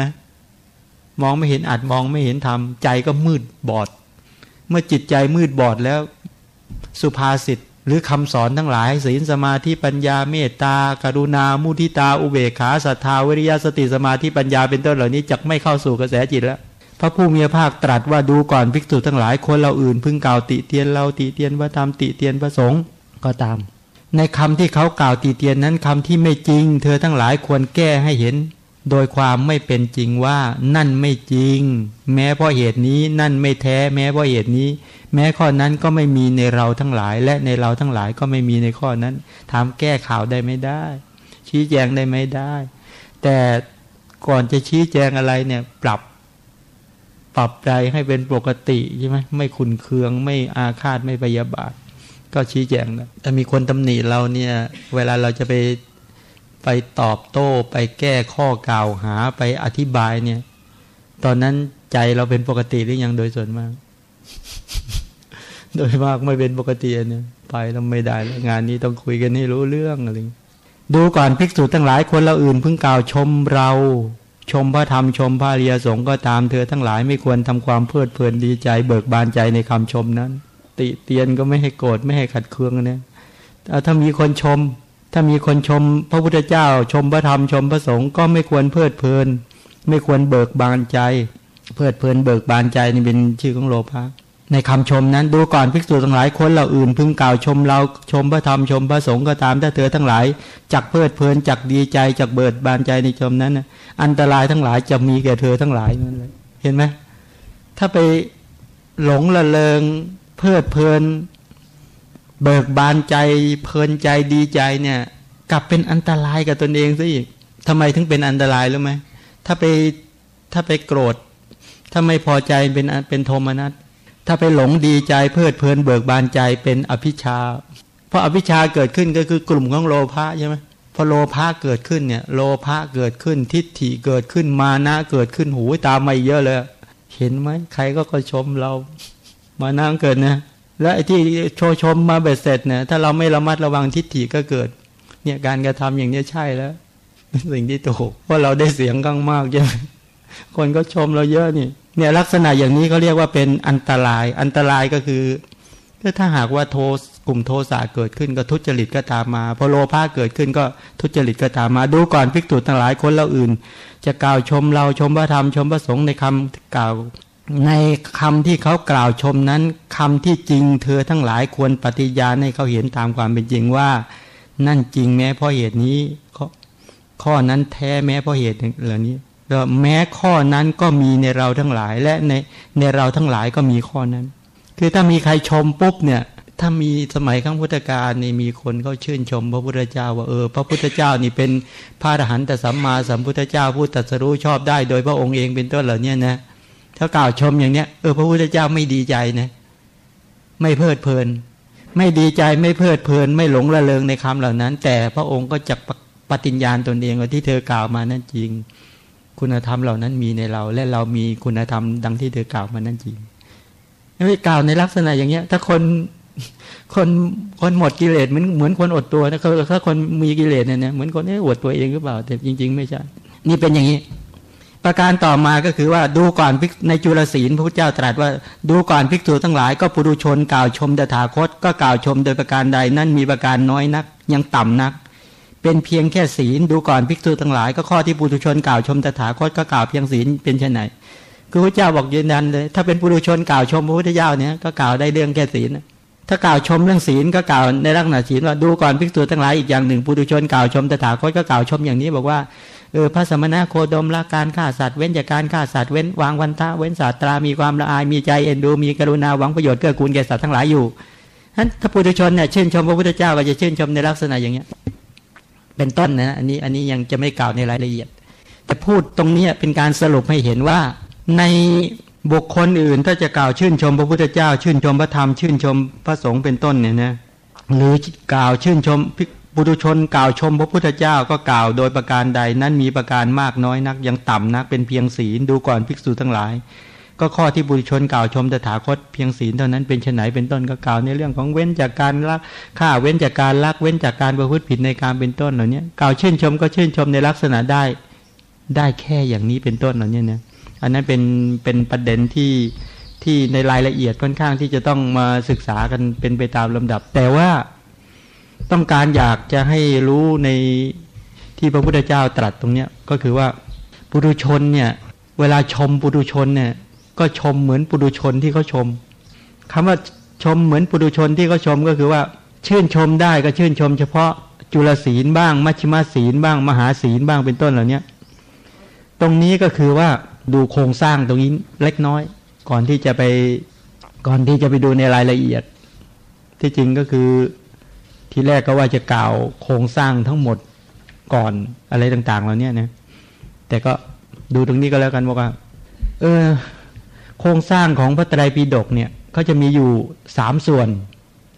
มองไม่เห็นอัดมองไม่เห็นธรรมใจก็มืดบอด เมื่อจิตใจมืดบอดแล้ว สุภาษิตหรือคำสอนทั้งหลายศีลสมาธิปัญญาเมตตา กรุณา มุทิตา อุเบกขาศรัทธาวิริยะสติสมาธิปัญญาเป็นต้นเหล่านี้จะไม่เข้าสู่กระแสจิตแล้วพระผู้มีพระภาคตรัสว่าดูก่อนภิกษุทั้งหลายคนเราอื่นพึ่งกล่าวติเตียนเราติเตียนพระธรรมติเตียนพระสงฆ์ก็ตาม ในคำที่เขากล่าวติเตียนนั้นคำที่ไม่จริง เธอทั้งหลายควรแก้ให้เห็น โดยความไม่เป็นจริงว่านั่นไม่จริง แม้เพราะเหตุนี้นั่นไม่แท้ แม้เพราะเหตุนี้ แม้ข้อนั้นก็ไม่มีในเราทั้งหลาย และในเราทั้งหลายก็ไม่มีในข้อนั้นถามแก้ข่าวได้ไม่ได้ ชี้แจงได้ไม่ได้ แต่ก่อนจะชี้แจงอะไรเนี่ยปรับปรับใจให้เป็นปกติใช่ไหมไม่ขุนเคืองไม่อาฆาตไม่พยาบาท ก็ชี้แจงนะแต่มีคนตำหนิเราเนี่ย เวลาเราจะไป ไปตอบโต้ไปแก้ข้อกล่าวหาไปอธิบายเนี่ย ตอนนั้นใจเราเป็นปกติหรือยังโดยส่วนมาก โดยมากไม่เป็นปกติเนี่ยไปแล้วไม่ได้แล้วงานนี้ต้องคุยกันให้รู้เรื่องอะไรดูก่อนภิกษุทั้งหลายคนเราอื่นเพิ่งกล่าวชมเรา ชมพระธรรมชมพระเรียสงก็ตามเธอทั้งหลายไม่ควรทำความเพลิดเพลินดีใจ เบิกบานใจในคำชมนั้น ติเตียนก็ไม่ให้โกรธไม่ให้ขัดเคืองนี่ยถ้ามีคนชม ถ้ามีคนชมพระพุทธเจ้า ชมพระธรรมชมพระสงฆ์ก็ไม่ควรเพลิดเพลิน ไม่ควรเบิกบานใจ เพลิดเพลินเบิกบานใจนี่เป็นชื่อของโลภะในคำชมนั้นดูก่อนภิกษุทั้งหลายคนเราอื่น พึงกล่าวชมเราชมพระธรรมชมพระสงฆ์ก็ตามถ้าเธอทั้งหลายจักเพลิดเพลินจักดีใจจักเบิดบานใจในชมนั้นอันตรายทั้งหลายจะมีแก่เธอทั้งหลายนั่นเลยเห็นไหมถ้าไปหลงละเลงเพลิดเพลิน เบิกบานใจเพลินใจดีใจเนี่ย กลับเป็นอันตรายกับตนเองซะอีกทำไมถึงเป็นอันตรายรู้ไหมถ้าไปถ้าไปโกรธ ถ้าไม่พอใจเป็นเป็นโทมนัสถ้าไปหลงดีใจเพลิดเพลินเบิกบานใจเป็นอภิชา เพราะอภิชาเกิดขึ้นก็คือกลุ่มของโลภะใช่ไหมพอโลภะเกิดขึ้นเนี่ย โลภะเกิดขึ้นทิฏฐิเกิดขึ้นมานะเกิดขึ้นหูตามมาเยอะเลย เห็นไหมใครก็ก็ชมเรา มานั่งเกิดนะ และไอ้ที่โชว์ชมมาเบ็ดเสร็จเนี่ยถ้าเราไม่ระมัดระวังทิฏฐิก็เกิด เนี่ยการกระทำอย่างนี้ใช่แล้วสิ่งที่ถูกเพราะเราได้เสียงก้างมากใช่ไหมคนก็ชมเราเยอะนี่ เนี่ยลักษณะอย่างนี้เขาเรียกว่าเป็นอันตราย อันตรายก็คือถ้าหากว่าโทกลุ่มโทสะเกิดขึ้นก็ทุจริตก็ตามมาพอโลภะเกิดขึ้นก็ทุจริตก็ตามมา ดูก่อนพิกตุทั้งหลายคนเราอื่น จะกล่าวชมเราชมพระธรรมชมพระสงฆ์ในคำกล่าว ในคำที่เขากล่าวชมนั้นคำที่จริงเธอทั้งหลายควรปฏิญาณให้เขาเห็นตามความเป็นจริงว่า นั่นจริงแม้เพราะเหตุนี้ข้อนั้นแท้แม้เพราะเหตุเหล่านี้แม้ข้อนั้นก็มีในเราทั้งหลาย และในในเราทั้งหลายก็มีข้อนั้น คือถ้ามีใครชมปุ๊บเนี่ยถ้ามีสมัยข้างพุทธกาลนี่มีคนเขาชื่นชม พระพุทธเจ้าว่าเออพระพุทธเจ้านี่เป็นพระอรหันตสัมมาสัมพุทธเจ้าผู้ตรัสรู้ชอบได้ โดยพระองค์เองเป็นต้นเหล่านี้นะ ถ้ากล่าวชมอย่างเนี้ยเออพระพุทธเจ้าไม่ดีใจนะไม่เพลิดเพลิน ไม่ดีใจไม่เพลิดเพลิน ไม่หลงระเริงในคำเหล่านั้น แต่พระองค์ก็จะปฏิญญาณตนเองว่าที่เธอกล่าวมานั่นจริง คุณธรรมเหล่านั้นมีในเรา และเรามีคุณธรรมดังที่เธอกล่าวมานั่นจริงไม่กล่าวในลักษณะอย่างเงี้ย ถ้าคนคนคนหมดกิเลสเหมือนเหมือนคนอดตัวนะถ้าคนมีกิเลสเนี่ยเหมือนคนนี้อวดตัวเองหรือเปล่า แต่จริง ๆ ไม่ใช่ นี่เป็นอย่างนี้ ประการต่อมาก็คือว่าดูก่อนในจุลศีลพระพุทธเจ้าตรัสว่าดูก่อนภิกษุทั้งหลายก็ปุถุชนกล่าวชมตถาคต ก็กล่าวชมโดยประการใดนั่นมีประการน้อยนัก ยังต่ำนัก เป็นเพียงแค่ศีล ดูก่อนภิกษุทั้งหลาย ก็ข้อที่ปุถุชนกล่าวชมตถาคตก็กล่าวเพียงศีลเป็นเช่นไหนคือพระเจ้าบอกยืนยันเลย ถ้าเป็นปุถุชนกล่าวชมพระพุทธเจ้าเนี่ยก็กล่าวได้เรื่องแค่ศีลถ้ากล่าวชมเรื่องศีลก็กล่าวในลักษณะศีลว่าดูก่อนภิกษุทั้งหลายอีกอย่างหนึ่งปุถุชนกล่าวชมตถาคตก็กล่าวชมอย่างนี้บอกว่า เออพระสมณะโคดมละการฆ่าสัตว์เว้นจากการฆ่าสัตว์เว้นวางวันทะเว้นศาสตรามีความละอายมีใจเอ็นดูมีกรุณาหวังประโยชน์เกื้อกูลแก่สัตว์ทั้งหลายอยู่ท่านถ้าปุถุชนเนี่ยชื่นชมพระพุทธเจ้าก็จะชื่นชมในลักษณะอย่างเงี้ย เป็นต้นนะอันนี้อันนี้ยังจะไม่กล่าวในรายละเอียด แต่พูดตรงนี้เป็นการสรุปให้เห็นว่าในบุคคลอื่นถ้าจะกล่าวชื่นชมพระพุทธเจ้า ชื่นชมพระธรรมชื่นชมพระสงฆ์เป็นต้นเนี่ยนะหรือกล่าวชื่นชม บุตุชนกล่าวชมพระพุทธเจ้าก็กล่าวโดยประการใดนั้นมีประการมากน้อยนัก ยังต่ำนักเป็นเพียงศีลดูก่อนภิกษุทั้งหลาย ก็ข้อที่บุตุชนกล่าวชมตถาคตเพียงศีลเท่านั้นเป็นไนเป็นต้นก็กล่าวในเรื่องของเว้นจากการลักฆ่าเว้นจากการลักเว้นจากการประพฤติผิดในการเป็นต้นเหล่านี้กล่าวชื่นชมก็ชื่นชมในลักษณะได้ได้แค่อย่างนี้เป็นต้นเหล่านี้นะอันนั้นเป็นเป็นประเด็นที่ที่ในรายละเอียดค่อนข้างที่จะต้องมาศึกษากันเป็นไปตามลำดับ แต่ว่า ต้องการอยากจะให้รู้ในที่พระพุทธเจ้าตรัสตรงเนี้ยก็คือว่าปุถุชนเนี่ยเวลาชมปุถุชนเนี่ยก็ชมเหมือนปุถุชนที่เขาชมคำว่าชมเหมือนปุถุชนที่เขาชมก็คือว่า ชื่นชมได้ก็ชื่นชม เฉพาะจุลศีลบ้าง มัชฌิมาศีลบ้าง มหาศีลบ้างเป็นต้นเหล่านี้ตรงนี้ก็คือว่าดูโครงสร้างตรงนี้เล็กน้อย ก่อนที่จะไปก่อนที่จะไปดูในรายละเอียด ที่จริงก็คือ ที่แรกก็ว่าจะกล่าวโครงสร้างทั้งหมดก่อนอะไรต่างๆเหล่านี้นะแต่ก็ดูตรงนี้ก็แล้วกันบอกว่าเออ โครงสร้างของพระไตรปิฎกเนี่ยเขาจะมีอยู่สามส่วน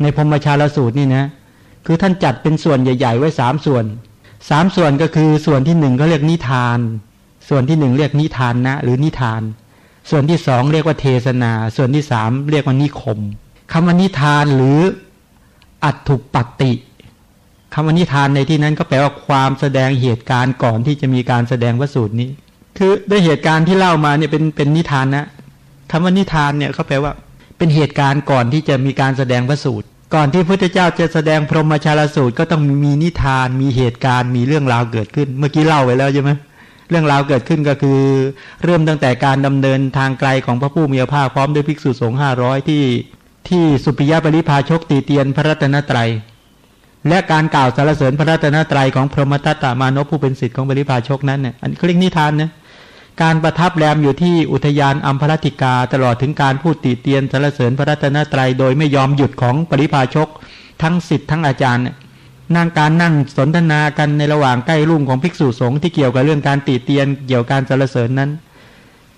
ในพรมชาลสูตรนี่นะ คือท่านจัดเป็นส่วนใหญ่ ๆ ไว้สามส่วนสามส่วนก็คือส่วนที่หนึ่งเขาเรียกนิทาน ส่วนที่หนึ่งเรียกนิทานนะ หรือนิทาน ส่วนที่สองเรียกว่าเทศนา ส่วนที่สามเรียกว่านิคมคำว่านิทานหรือ อัตถุปติคำว่านิทานในที่นั้นก็แปลว่าความแสดงเหตุการณ์ก่อนที่จะมีการแสดงวสูตรนี้ คือด้วยเหตุการณ์ที่เล่ามาเนี่ยเป็นเป็นนิทานนะคำว่านิทานเนี่ยเขาแปลว่า เป็นเหตุการณ์ก่อนที่จะมีการแสดงวสูตร ก่อนที่พระพุทธเจ้าจะแสดงพรหมชาลสูตร ก็ต้องมีนิทาน มีเหตุการณ์มีเรื่องราวเกิดขึ้น เมื่อกี้เล่าไปแล้วใช่ไหมเรื่องราวเกิดขึ้นก็คือ เริ่มตั้งแต่การดำเนินทางไกลของพระผู้มีพระภาคพร้อมด้วยภิกษุสงฆ์ห้าร้อยที่ ที่สุปิยปริภาชกตีเตียนพระรัตนตรัย และการกล่าวสรรเสริญพระรัตนตรัยของพรหมตัตตามานพผู้เป็นสิทธิ์ของปริภาชกนั้นเนี่ยอันเรียกนิทานนะการประทับแรมอยู่ที่อุทยานอัมพรติกาตลอดถึงการพูดตีเตียนสรรเสริญพระรัตนตรัยโดยไม่ยอมหยุดของปริภาชก ทั้งสิทธิ์ทั้งอาจารย์นั่งการนั่งสนทนากันในระหว่างใกล้รุ่งของภิกษุสงฆ์ที่เกี่ยวกับเรื่องการตีเตียนเกี่ยวกับการสรรเสริญนั้น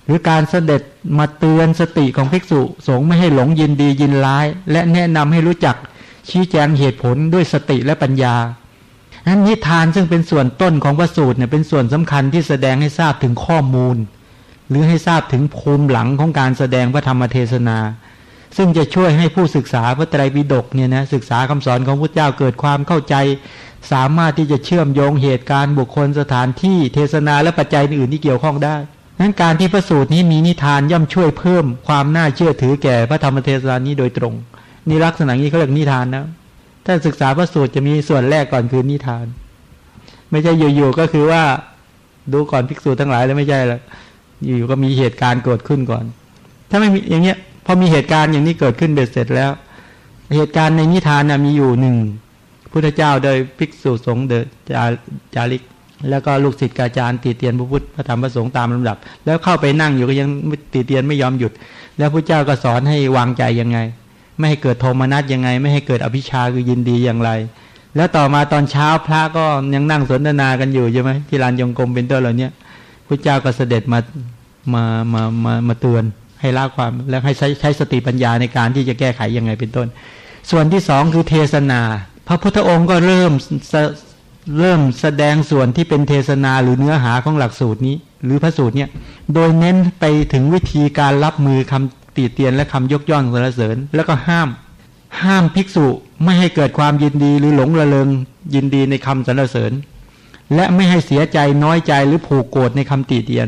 หรือการเสด็จมาเตือนสติของภิกษุสงฆ์ไม่ให้หลงยินดียินร้าย และแนะนำให้รู้จักชี้แจงเหตุผลด้วยสติและปัญญานั้นนิทานซึ่งเป็นส่วนต้นของพระสูตรเนี่ยเป็นส่วนสำคัญที่แสดงให้ทราบถึงข้อมูล หรือให้ทราบถึงภูมิหลังของการแสดงพระธรรมเทศนา ซึ่งจะช่วยให้ผู้ศึกษาพระไตรปิฎกเนี่ยนะศึกษาคำสอนของพระเจ้าเกิดความเข้าใจ สามารถที่จะเชื่อมโยงเหตุการณ์บุคคลสถานที่เทศนาและปัจจัยอื่นที่เกี่ยวข้องได้ นั้นการที่พระสูตรนี้มีนิทานย่อมช่วยเพิ่มความน่าเชื่อถือแก่พระธรรมเทศนานี้โดยตรง นี่ลักษณะนี้เขาเรียกนิทานนะถ้าศึกษาพระสูตรจะมีส่วนแรกก่อนคือนิทาน ไม่ใช่อยู่ๆก็คือว่าดูก่อนภิกษุทั้งหลายแล้วไม่ใช่ละอยู่ๆก็มีเหตุการณ์เกิดขึ้นก่อน ถ้าไม่มีอย่างเงี้ยพอมีเหตุการณ์อย่างนี้เกิดขึ้นเบ็ดเสร็จแล้ว เหตุการณ์ในนิทานนะมีอยู่หนึ่งพุทธเจ้าโดยภิกษุสงฆ์เดจาจาริก แล้วก็ลูกศิษย์อาจารย์ตีเตียนพระพุทธพระธรรมพระสงฆ์ตามลำดับ แล้วเข้าไปนั่งอยู่ก็ยังตีเตียนไม่ยอมหยุด แล้วพระเจ้าก็สอนให้วางใจยังไง ไม่ให้เกิดโทมนัสยังไง ไม่ให้เกิดอภิชาคือยินดีอย่างไร แล้วต่อมาตอนเช้าพระก็ยังนั่งสนทนากันอยู่ใช่ไหมที่ลานยงกรมเป็นต้นเหล่านี้พระเจ้าก็เสด็จมามามามามาเตือนให้ละความแล้วให้ใช้ใช้สติปัญญาในการที่จะแก้ไขยังไงเป็นต้น ส่วนที่สองคือเทศนา พระพุทธองค์ก็เริ่ม เริ่มแสดงส่วนที่เป็นเทศนาหรือเนื้อหาของหลักสูตรนี้ หรือพระสูตรเนี่ยโดยเน้นไปถึงวิธีการรับมือคำตีเตียนและคำยกย่องสรรเสริญ แล้วก็ห้าม ห้ามภิกษุไม่ให้เกิดความยินดีหรือหลงระเริงยินดีในคำสรรเสริญ และไม่ให้เสียใจน้อยใจหรือผูกโกรธในคำตีเตียน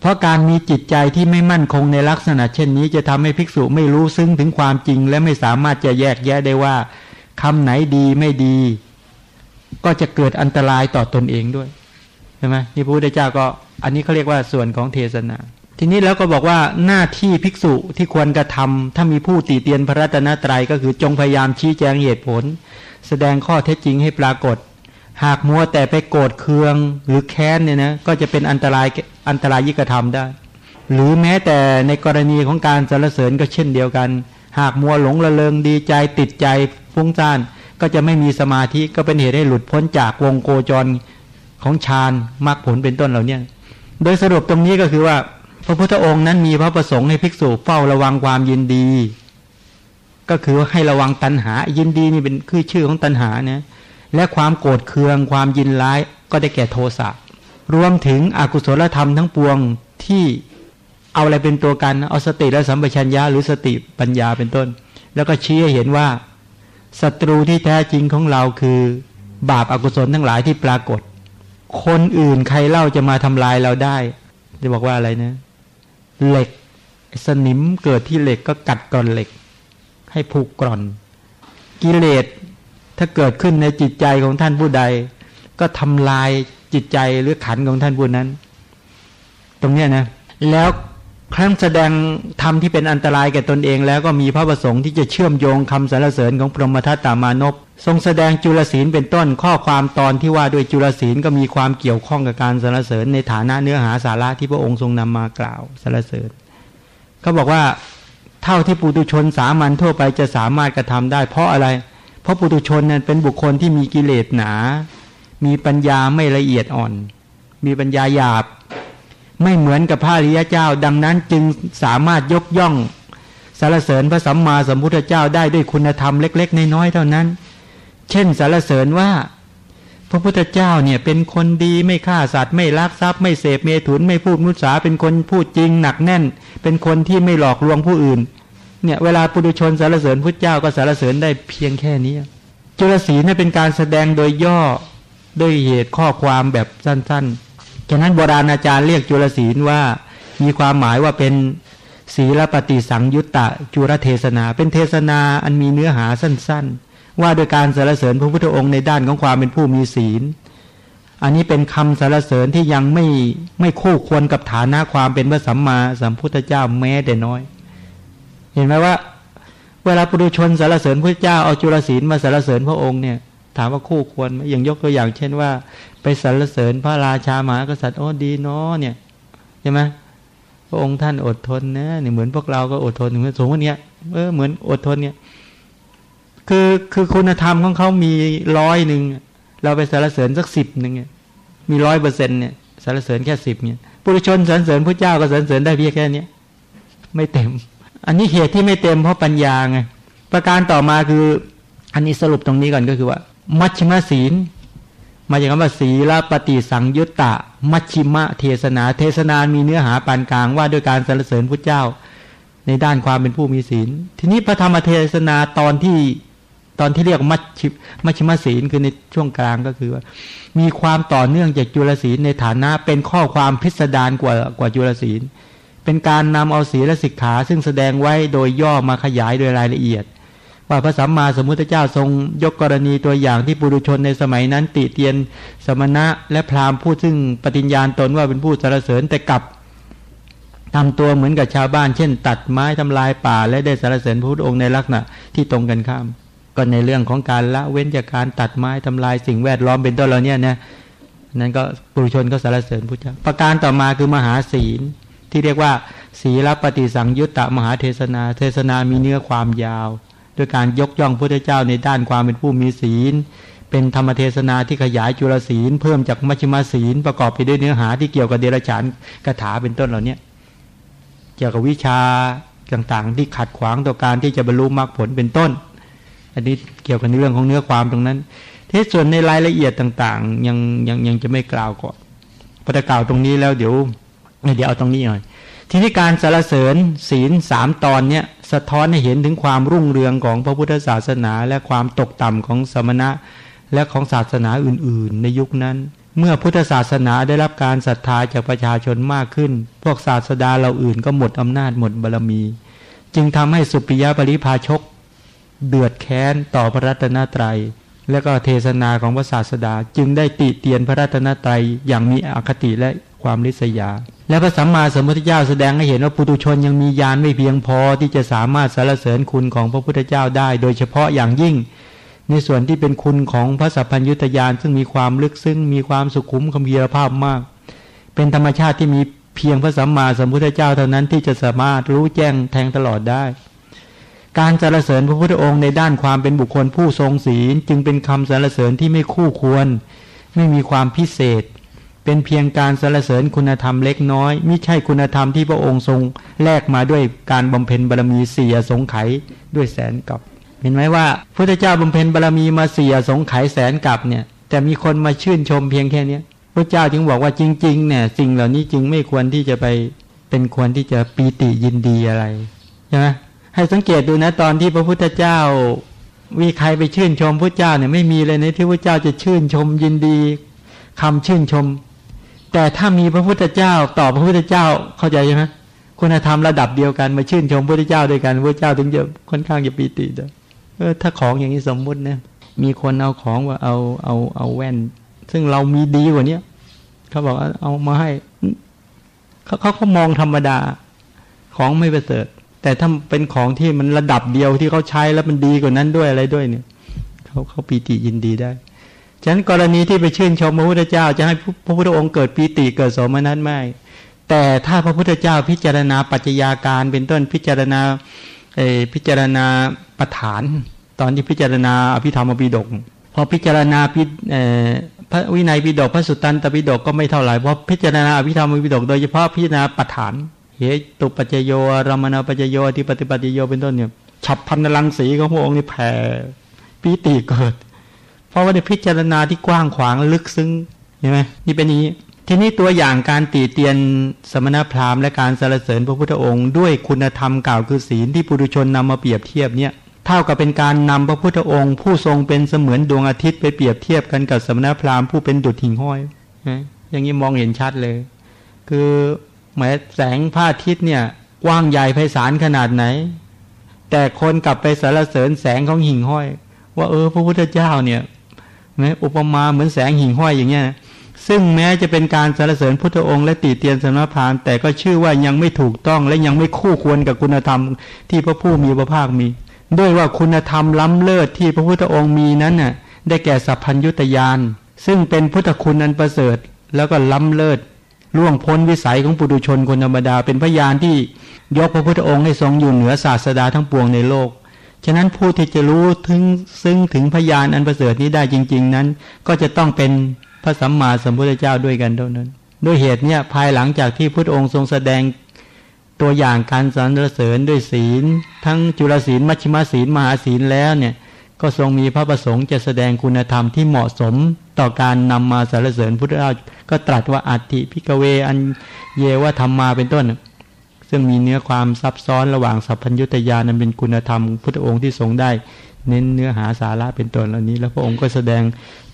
เพราะการมีจิตใจที่ไม่มั่นคงในลักษณะเช่นนี้ จะทำให้ภิกษุไม่รู้ซึ้งถึงความจริง และไม่สามารถจะแยกแยะได้ว่าคำไหนดีไม่ดี ก็จะเกิดอันตรายต่อตนเองด้วยใช่ไหมนี่พระพุทธเจ้าก็ อันนี้เขาเรียกว่าส่วนของเทศนา ทีนี้แล้วก็บอกว่าหน้าที่ภิกษุที่ควรกระทำถ้ามีผู้ตีเตียนพระรัตนตรัยก็คือจงพยายามชี้แจงเหตุผล แสดงข้อเท็จจริงให้ปรากฏ หากมัวแต่ไปโกรธเคืองหรือแค้นเนี่ยนะก็จะเป็นอันตรายอันตรายยิ่งกระทำได้ หรือแม้แต่ในกรณีของการสรรเสริญก็เช่นเดียวกัน หากมัวหลงระเริงดีใจติดใจฟุ้งซ่าน ก็จะไม่มีสมาธิก็เป็นเหตุให้หลุดพ้นจากวงโกจรของฌานมรรคผลเป็นต้นเหล่านี้โดยสรุปตรงนี้ก็คือว่า พระพุทธองค์นั้นมีพระประสงค์ให้ภิกษุเฝ้าระวังความยินดี ก็คือให้ระวังตัณหายินดีนี่เป็นคือชื่อของตัณหาเนี่ยและความโกรธเคืองความยินร้ายก็ได้แก่โทสะรวมถึงอกุศลธรรมทั้งปวงที่เอาอะไรเป็นตัวกัน เอาสติและสัมปชัญญะหรือสติปัญญาเป็นต้น แล้วก็ชี้ให้เห็นว่า ศัตรูที่แท้จริงของเราคือ บาปอากุศลทั้งหลายที่ปรากฏ คนอื่นใครเล่าจะมาทำลายเราได้ จะบอกว่าอะไรนะ เหล็ก สนิมเกิดที่เหล็กก็กัดกร่อนเหล็ก ให้ผูกกร่อน กิเลสถ้าเกิดขึ้นในจิตใจของท่านผู้ใด ก็ทำลายจิตใจหรือขันของท่านผู้นั้น ตรงนี้นะ แล้ว ครั้งแสดงธรรมที่เป็นอันตรายแก่ตนเองแล้วก็มีพระประสงค์ที่จะเชื่อมโยงคำสรรเสริญของพรหมทัตตามานพทรงแสดงจุลศีลเป็นต้นข้อความตอนที่ว่าด้วยจุลศีลก็มีความเกี่ยวข้องกับการสรรเสริญในฐานะเนื้อหาสาระที่พระองค์ทรงนำมากล่าวสรรเสริญเขาบอกว่าเท่าที่ปุตุชนสามัญทั่วไปจะสามารถกระทำได้ เพราะอะไร เพราะปุตุชนนั้นเป็นบุคคลที่มีกิเลสหนา มีปัญญาไม่ละเอียดอ่อน มีปัญญาหยาบ ไม่เหมือนกับพระริยเจ้า ดังนั้นจึงสามารถยกย่องสารเสริญพระสัมมาสัมพุทธเจ้าได้ด้วยคุณธรรมเล็ก ๆ น้อยๆเท่านั้น เช่นสารเสริญว่า พระพุทธเจ้าเนี่ยเป็นคนดีไม่ฆ่าสัตว์ไม่ลักทรัพย์ไม่เสพเมถุนไม่พูดมุสาเป็นคนพูดจริงหนักแน่น เป็นคนที่ไม่หลอกลวงผู้อื่น เนี่ยเวลาปุถุชนสารเสริญพุทธเจ้าก็สารเสริญได้เพียงแค่นี้ จุลศีนี่เป็นการแสดงโดยย่อด้วยเหตุข้อความแบบสั้น ๆ ฉะนั้นโบราณอาจารย์เรียกจุลศีลว่ามีความหมายว่าเป็นศีลปฏิสังยุตตะจุรเทศนา เป็นเทศนาอันมีเนื้อหาสั้น ๆ ว่าโดยการสรรเสริญพระพุทธองค์ในด้านของความเป็นผู้มีศีล อันนี้เป็นคำสรรเสริญที่ยังไม่ไม่คู่ควรกับฐานะความเป็นพระสัมมาสัมพุทธเจ้าแม้แต่น้อย เห็นไหมว่า เวลาปุถุชนสรรเสริญพระเจ้าเอาจุลศีลมาสรรเสริญพระองค์เนี่ย ถามว่าคู่ควรไหมอย่างยกตัวอย่างเช่นว่า ไปสรรเสริญพระราชามหากษัตริย์โอ้ดีเนาะเนี่ยใช่ไหมพระองค์ท่านอดทนนะเนี่ยเหมือนพวกเราก็อดทนเหมือนสมมติเนี้ยเออเหมือนอดทนเนี่ย คือคือคุณธรรมของเขามีร้อยหนึ่งเราไปสรรเสริญสักสิบหนึ่งมีร้อยเปอร์เซ็นต์เนี่ยสรรเสริญแค่สิบเนี่ยปุถุชนสรรเสริญพระเจ้าก็สรรเสริญได้เพียงแค่เนี้ยไม่เต็ม อันนี้เหตุที่ไม่เต็มเพราะปัญญาไงประการต่อมาคือ อันนี้สรุปตรงนี้ก่อนก็คือว่า มัชชิมศีล มาจากคำว่าศีลปฏิสังยุตตะ มัชชิมะเทศนา เทศนามีเนื้อหาปานกลางว่าด้วยการสรรเสริญพระเจ้า ในด้านความเป็นผู้มีศีล ทีนี้พระธรรมเทศนาตอนที่ตอนที่เรียกมัชชิมัชชิมศีลคือในช่วงกลางก็คือว่า มีความต่อเนื่องจากจุลศีลในฐานะเป็นข้อความพิสดารกว่ากว่าจุลศีล เป็นการนำเอาศีลสิกขา ซึ่งแสดงไว้โดยย่อมาขยายโดยรายละเอียด ว่าพระสัมมาสัมพุทธเจ้าทรงยกกรณีตัวอย่างที่ปุถุชนในสมัยนั้นติเตียนสมณะและพราหมณ์ผู้ซึ่งปฏิญญาณตนว่าเป็นผู้สารเสริญแต่กลับทำตัวเหมือนกับชาวบ้าน เช่น ตัดไม้ทำลายป่า และได้สารเสริญพระพุทธองค์ในลักษณะที่ตรงกันข้าม ก็ในเรื่องของการละเว้นจากการตัดไม้ทำลายสิ่งแวดล้อมเป็นต้นเราเนี่ยนะนั้นก็ปุถุชนก็สารเสริญพุทธเจ้าประการต่อมาคือมหาศีลที่เรียกว่า ศีลปฏิสังยุตตมหาเทศนา เทศนามีเนื้อความยาว ด้วยการยกย่องพระเจ้าในด้านความเป็นผู้มีศีล เป็นธรรมเทศนาที่ขยายจุลศีล เพิ่มจากมัชฌิมาศีลประกอบไปด้วยเนื้อหาที่เกี่ยวกับเดรัจฉานคาถาเป็นต้นเหล่านี้เกี่ยวกับวิชาต่างๆ ที่ขัดขวางต่อการที่จะบรรลุมรรคผลเป็นต้น อันนี้เกี่ยวกับเรื่องของเนื้อความตรงนั้นที่ส่วนในรายละเอียดต่างๆ ยังยังยังจะไม่กล่าวก่อนพอจะกล่าวตรงนี้แล้วเดี๋ยวเดี๋ยวเอาตรงนี้หน่อยทีนี้การสารเสริญศีลสามตอนเนี้ย สะท้อนให้เห็นถึงความรุ่งเรืองของพระพุทธศาสนา และความตกต่ำของสมณะ และของศาสนาอื่น ๆ ในยุคนั้น เมื่อพุทธศาสนาได้รับการศรัทธาจากประชาชนมากขึ้น พวกศาสดาเราอื่นก็หมดอำนาจหมดบารมี จึงทำให้สุปิยะปริภาชก เดือดแค้นต่อพระรัตนตรยัย และก็เทศนาของพระศาสดา จึงได้ติเตียนพระรัตนตรัยอย่างมีอคติและ ความริษยา และพระสัมมาสัมพุทธเจ้าแสดงให้เห็นว่าปุตุชนยังมียานไม่เพียงพอที่จะสามารถสารเสริญคุณของพระพุทธเจ้าได้ โดยเฉพาะอย่างยิ่ง ในส่วนที่เป็นคุณของพระสัพพัญยุตยานซึ่งมีความลึกซึ้งมีความสุขุมคำเพียรภาพมาก เป็นธรรมชาติที่มีเพียงพระสัมมาสัมพุทธเจ้าเท่านั้นที่จะสามารถรู้แจ้งแทงตลอดได้ การสรรเสริญพระพุทธองค์ในด้านความเป็นบุคคลผู้ทรงศีล จึงเป็นคำสรรเสริญที่ไม่คู่ควร ไม่มีความพิเศษ เป็นเพียงการสรรเสริญคุณธรรมเล็กน้อยไม่ใช่คุณธรรมที่พระองค์ทรงแลกมาด้วยการบำเพ็ญบารมีเสียสงไขด้วยแสนกับ เห็นไหมว่าพระเจ้าบำเพ็ญบารมีมาเสียสงไขแสนกับเนี่ยแต่มีคนมาชื่นชมเพียงแค่นี้พระเจ้าจึงบอกว่าจริงๆเนี่ยสิ่งเหล่านี้จึงไม่ควรที่จะไปเป็นควรที่จะปีติยินดีอะไรใช่ไหมให้สังเกตดูนะตอนที่พระพุทธเจ้ามีใครไปชื่นชมพระเจ้าเนี่ยไม่มีเลยในที่พระเจ้าจะชื่นชมยินดีคำชื่นชม แต่ถ้ามีพระพุทธเจ้าต่อพระพุทธเจ้าเข้าใจใช่ไหมคุณธรรมระดับเดียวกันมาชื่นชมพระพุทธเจ้าด้วยกันพระเจ้าถึงจะค่อนข้างจะปีติเออถ้าของอย่างนี้สมมุติเนี่ยมีคนเอาของว่าเอาเอาเอาแว่น ซึ่งเรามีดีกว่าเนี้ยเขาบอกเอามาให้เขาเขาเขามองธรรมดาของไม่ประเสริฐ แต่ถ้าเป็นของที่มันระดับเดียวที่เขาใช้แล้วมันดีกว่านั้นด้วยอะไรด้วยเนี่ยเขาเขาปีติยินดีได้ ฉะนั้นกรณีที่ไปชื่นชมพระพุทธเจ้า จะให้พระพุทธองค์เกิดปีติเกิดสมนัตไม่ แต่ถ้าพระพุทธเจ้าพิจารณาปัจจัยาการเป็นต้นพิจารณาเอพิจารณาประฐาน ตอนที่พิจารณาอภิธรรมปิฎกพอพิจารณาพิพระวินัยปิฎกพระสุตตันตปิฎกก็ไม่เท่าไหร่เพราะพิจารณาอภิธรรมปิฎกโดยเฉพาะพิจารณาประฐานเหตุปัจจโยรามนาปัจจโยที่ปฏิปัจจโยเป็นต้นเนี่ยฉับพันลังสีของพระองค์นี่แผ่ปีติเกิด เพราะว่าในพิจารณาที่กว้างขวางลึกซึ้งเห็นไหมนี่เป็นนี้ ทีนี้ตัวอย่างการตีเตียนสมณพราหมณ์และการสรรเสริญพระพุทธองค์ ด้วยคุณธรรมกล่าวคือศีลที่ปุถุชนนำมาเปรียบเทียบเนี่ยเท่ากับเป็นการนำพระพุทธองค์ ผู้ทรงเป็นเสมือนดวงอาทิตย์ไปเปรียบเทียบกันกับสมณพราหมณ์ผู้เป็นดุจหิ่งห้อยอย่างนี้มองเห็นชัดเลย คือหมายแสงพระอาทิตย์เนี่ยกว้างใหญ่ไพศาลขนาดไหน แต่คนกลับไปสรรเสริญแสงของหิ่งห้อย ว่าเออพระพุทธเจ้าเนี่ย แม้อุปมาเหมือนแสงหิ่งห้อยอย่างเงี้ยซึ่งแม้จะเป็นการสรรเสริญพุทธองค์และตีเตียนสมณพาหมณ์แต่ก็ชื่อว่ายังไม่ถูกต้องและยังไม่คู่ควรกับคุณธรรมที่พระผู้มีพระภาคมี ด้วยว่าคุณธรรมล้ำเลิศที่พระพุทธองค์มีนั้นน่ะได้แก่สัพพัญยุตยาน ซึ่งเป็นพุทธคุณอันประเสริฐ แล้วก็ล้ำเลิศล่วงพ้นวิสัยของปุถุชนคนธรรมดาเป็นพยานที่ยกพระพุทธองค์ให้ทรงอยู่เหนือศาสดาทั้งปวงในโลก ฉะนั้นผู้ที่จะรู้ถึงซึ่งถึงพยานอันประเสริฐนี้ได้จริง ๆ นั้น ก็จะต้องเป็นพระสัมมาสัมพุทธเจ้าด้วยกันเท่านั้น ด้วยเหตุเนี้ยภายหลังจากที่พุทธองค์ทรงแสดงตัวอย่างการสรรเสริญด้วยศีล ทั้งจุลศีล มัชฌิมศีล มหาศีลแล้วเนี่ยก็ทรงมีพระประสงค์จะแสดงคุณธรรมที่เหมาะสมต่อการนำมาสรรเสริญพุทธเจ้าก็ตรัสว่าอัติพิกเวอันเยวธรรมมาเป็นต้น ซึ่งมีเนื้อความซับซ้อนระหว่างสัพพัญญุตยานั้นเป็นคุณธรรมพุทธองค์ที่ทรงได้ เน้นเนื้อหาสาระเป็นต้นเหล่านี้ แล้วพระองค์ก็แสดง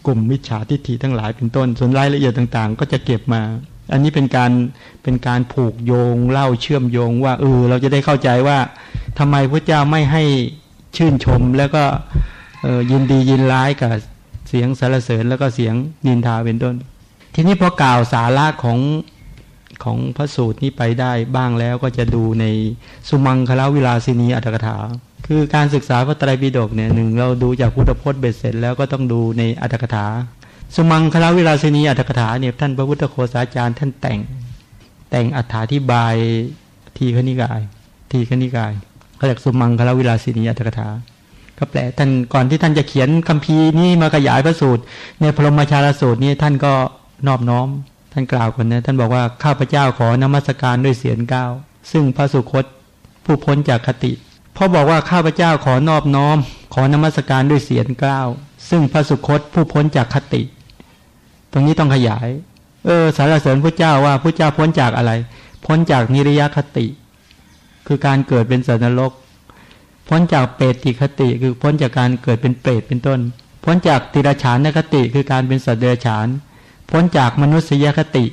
กลุ่มมิจฉาทิฏฐิทั้งหลายเป็นต้น ส่วนรายละเอียดต่างๆ ก็จะเก็บมา อันนี้เป็นการเป็นการผูกโยงเล่าเชื่อมโยงว่าเออเราจะได้เข้าใจว่าทำไมพระเจ้าไม่ให้ชื่นชมแล้วก็ยินดียินร้ายกับเสียงสารเสริญแล้วก็เสียงนินทาเป็นต้น ทีนี้พอกล่าวสาระของ ของพระสูตรนี้ไปได้บ้างแล้วก็จะดูในสุมังคลวิลาสินีอรรถกถา คือการศึกษาพระไตรปิฎกเนี่ยหนึ่งเราดูจากพุทธพจน์เบ็ดเสร็จแล้วก็ต้องดูในอรรถกถา สุมังคลวิลาสินีอรรถกถาเนี่ยท่านพระพุทธโฆษาจารย์ท่านแต่ง แต่งอรรถาธิบายทีฆนิกาย ทีฆนิกายเขาเรียกสุมังคลวิลาสินีอรรถกถาก็แปลท่านก่อนที่ท่านจะเขียนคัมภีร์นี้มาขยายพระสูตรในพรหมชาลสูตรนี้ท่านก็นอบน้อม ท่านกล่าวก่อนนะท่านบอกว่าข้าพเจ้าขอนมัสการด้วยเสียงก้าวซึ่งพระสุคตผู้พ้นจากคติพอบอกว่าข้าพเจ้าขอนอบน้อม ขอนมัสการด้วยเสียงก้าวซึ่งพระสุคตผู้พ้นจากคติ ตรงนี้ต้องขยาย เออสารเสริญพระเจ้าว่าพระเจ้าพ้นจากอะไร พ้นจากนิริยคติ คือการเกิดเป็นสัตว์นรก พ้นจากเปรติคติ คือพ้นจากการเกิดเป็นเปรตเป็นต้น พ้นจากติรฉานคติ คือการเป็นสัตว์เดรัจฉาน พ้นจากมนุษยคติ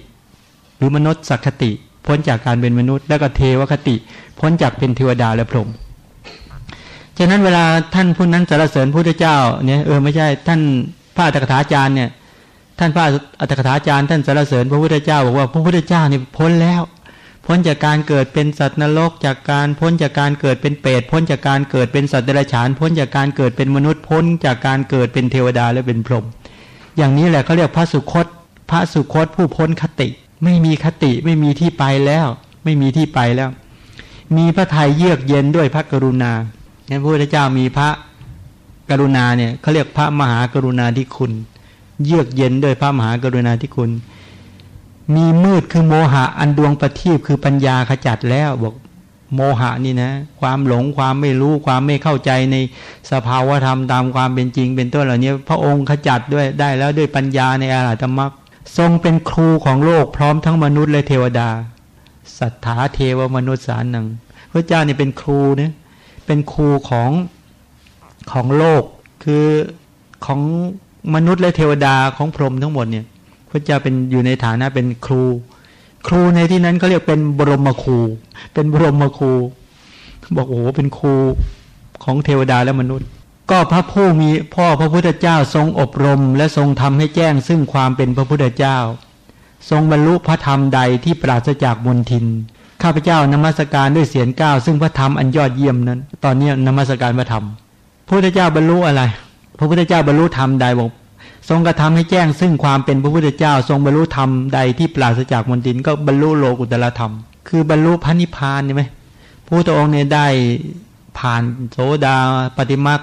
หรือมนุษย์สักคติ พ้นจากการเป็นมนุษย์ แล้วก็เทวคติ พ้นจากเป็นเทวดาและพรหมฉะนั้นเวลาท่านผู้นั้นสรรเสริญพระพุทธเจ้าเนี่ยเออไม่ใช่ท่านพระอัตถกถาจารย์เนี่ยท่านพระอัตถกถาจารย์ท่านสรรเสริญพระพุทธเจ้าบอกว่าพระพุทธเจ้านี่พ้นแล้ว พ้นจากการเกิดเป็นสัตว์นรก จากการพ้นจากการเกิดเป็นเปรตพ้นจากการเกิดเป็นสัตว์เดรัจฉาน พ้นจากการเกิดเป็นมนุษย์พ้นจากการเกิดเป็นเทวดาและเป็นพรหมอย่างนี้แหละเขาเรียกพระสุคต พระสุคตผู้พ้นคติ ไม่มีคติไม่มีที่ไปแล้ว ไม่มีที่ไปแล้ว มีพระทัยเยือกเย็นด้วยพระกรุณาเนี่ยพระพุทธเจ้ามีพระกรุณาเนี่ยเขาเรียกพระมหากรุณาธิคุณ เยือกเย็นด้วยพระมหากรุณาธิคุณ มีมืดคือโมหะอันดวงประทีปคือปัญญาขจัดแล้วบอกโมหะนี่นะ ความหลงความไม่รู้ความไม่เข้าใจในสภาวธรรมตามความเป็นจริง เป็นต้นเหล่านี้ พระองค์ขจัดด้วยได้แล้วด้วยปัญญาในอาราธมรรค ทรงเป็นครูของโลกพร้อมทั้งมนุษย์และเทวดาสัทธาเทวมนุษย์สารนังพระเจ้าเนี่ยเป็นครูเนี่ยเป็นครูของของโลกคือของมนุษย์และเทวดาของพรหมทั้งหมดเนี่ยพระเจ้าเป็นอยู่ในฐานะเป็นครู ครูในที่นั้นเขาเรียกเป็นบรมครู เป็นบรมครูบอกโอ้โหเป็นครูของเทวดาและมนุษย์ ก็พระผู้มีพ่อพระพุทธเจ้าทรงอบรม และทรงทำให้แจ้งซึ่งความเป็นพระพุทธเจ้า ทรงบรรลุพระธรรมใดที่ปราศจากมนทินข้าพเจ้านมัสการด้วยเสียงก้าวซึ่งพระธรรมอันยอดเยี่ยมนั้น ตอนนี้นมัสการพระธรรมพระพุทธเจ้าบรรลุอะไร พระพุทธเจ้าบรรลุธรรมใดบอกทรงกระทำให้แจ้งซึ่งความเป็นพระพุทธเจ้า ทรงบรรลุธรรมใดที่ปราศจากมนทินก็บรรลุโลกุตละธรรม คือบรรลุพระนิพพานใช่ไหมพระพุทธองค์เนี่ยได้ผ่านโสดาปฏิมา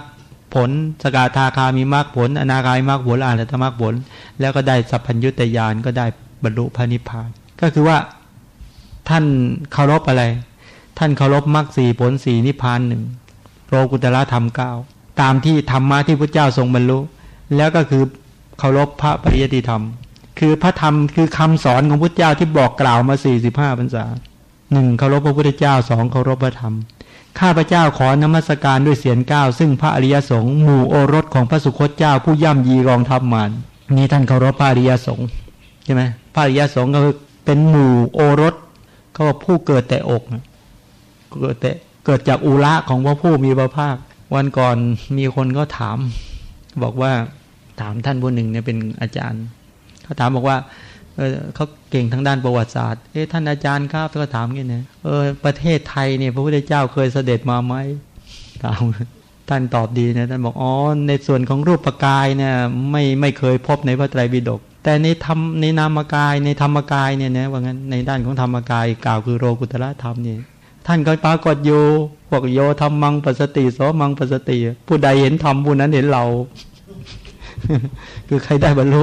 ผล สกาธาคามีมรรคผล อนาคามีมรรคผลอารัตมรรคผล แล้วก็ได้สัพพัญญุตยานก็ได้บรรลุพระนิพพาน ก็คือว่าท่านเคารพอะไร ท่านเคารพมรรคสี่ผลสี่นิพพานหนึ่งโลกุตละธรรมเก้าตามที่ธรรมะที่พระเจ้าทรงบรรลุ แล้วก็คือเคารพพระปริยติธรรม คือพระธรรมคือคำสอนของพระเจ้าที่บอกกล่าวมาสี่สิบห้าพรรษาหนึ่งเคารพพระพุทธเจ้าสองเคารพพระธรรม ข้าพเจ้าขอนมัสการด้วยเสียงก้าวซึ่งพระอริยสงฆ์หมู่โอรสของพระสุคตเจ้าผู้ย่ำยีรองทัพมานนี่ท่านเคารพพระอริยสงฆ์ใช่ไหมพระอริยสงฆ์ก็คือเป็นหมู่โอรสก็ผู้เกิดแต่อกเกิดแต่เกิดจากอุระของพระผู้มีพระภาค วันก่อนมีคนก็ถาม บอกว่าถามท่านผู้หนึ่งเนี่ยเป็นอาจารย์เขาถามบอกว่า เออเขาเก่งทางด้านประวัติศาสตร์ เอ๊ะท่านอาจารย์ครับก็ถามงี้นะเออประเทศไทยเนี่ยพระพุทธเจ้าเคยเสด็จมาไหมถามท่านตอบดีนะท่านบอกอ๋อในส่วนของรูปปกายเนี่ยไม่ไม่เคยพบในพระไตรปิฎกแต่ในธรรมในนามกายในธรรมกายเนี่ยนะว่างั้นในด้านของธรรมกายกล่าวคือโรกุตละธรรมนี่ท่านก็ปรากฏอยู่พวกโยธรรมังปัสติโสมังปัสติ ผู้ใดเห็นธรรมผู้นั้นเห็นเรา คือใครได้บรรลุ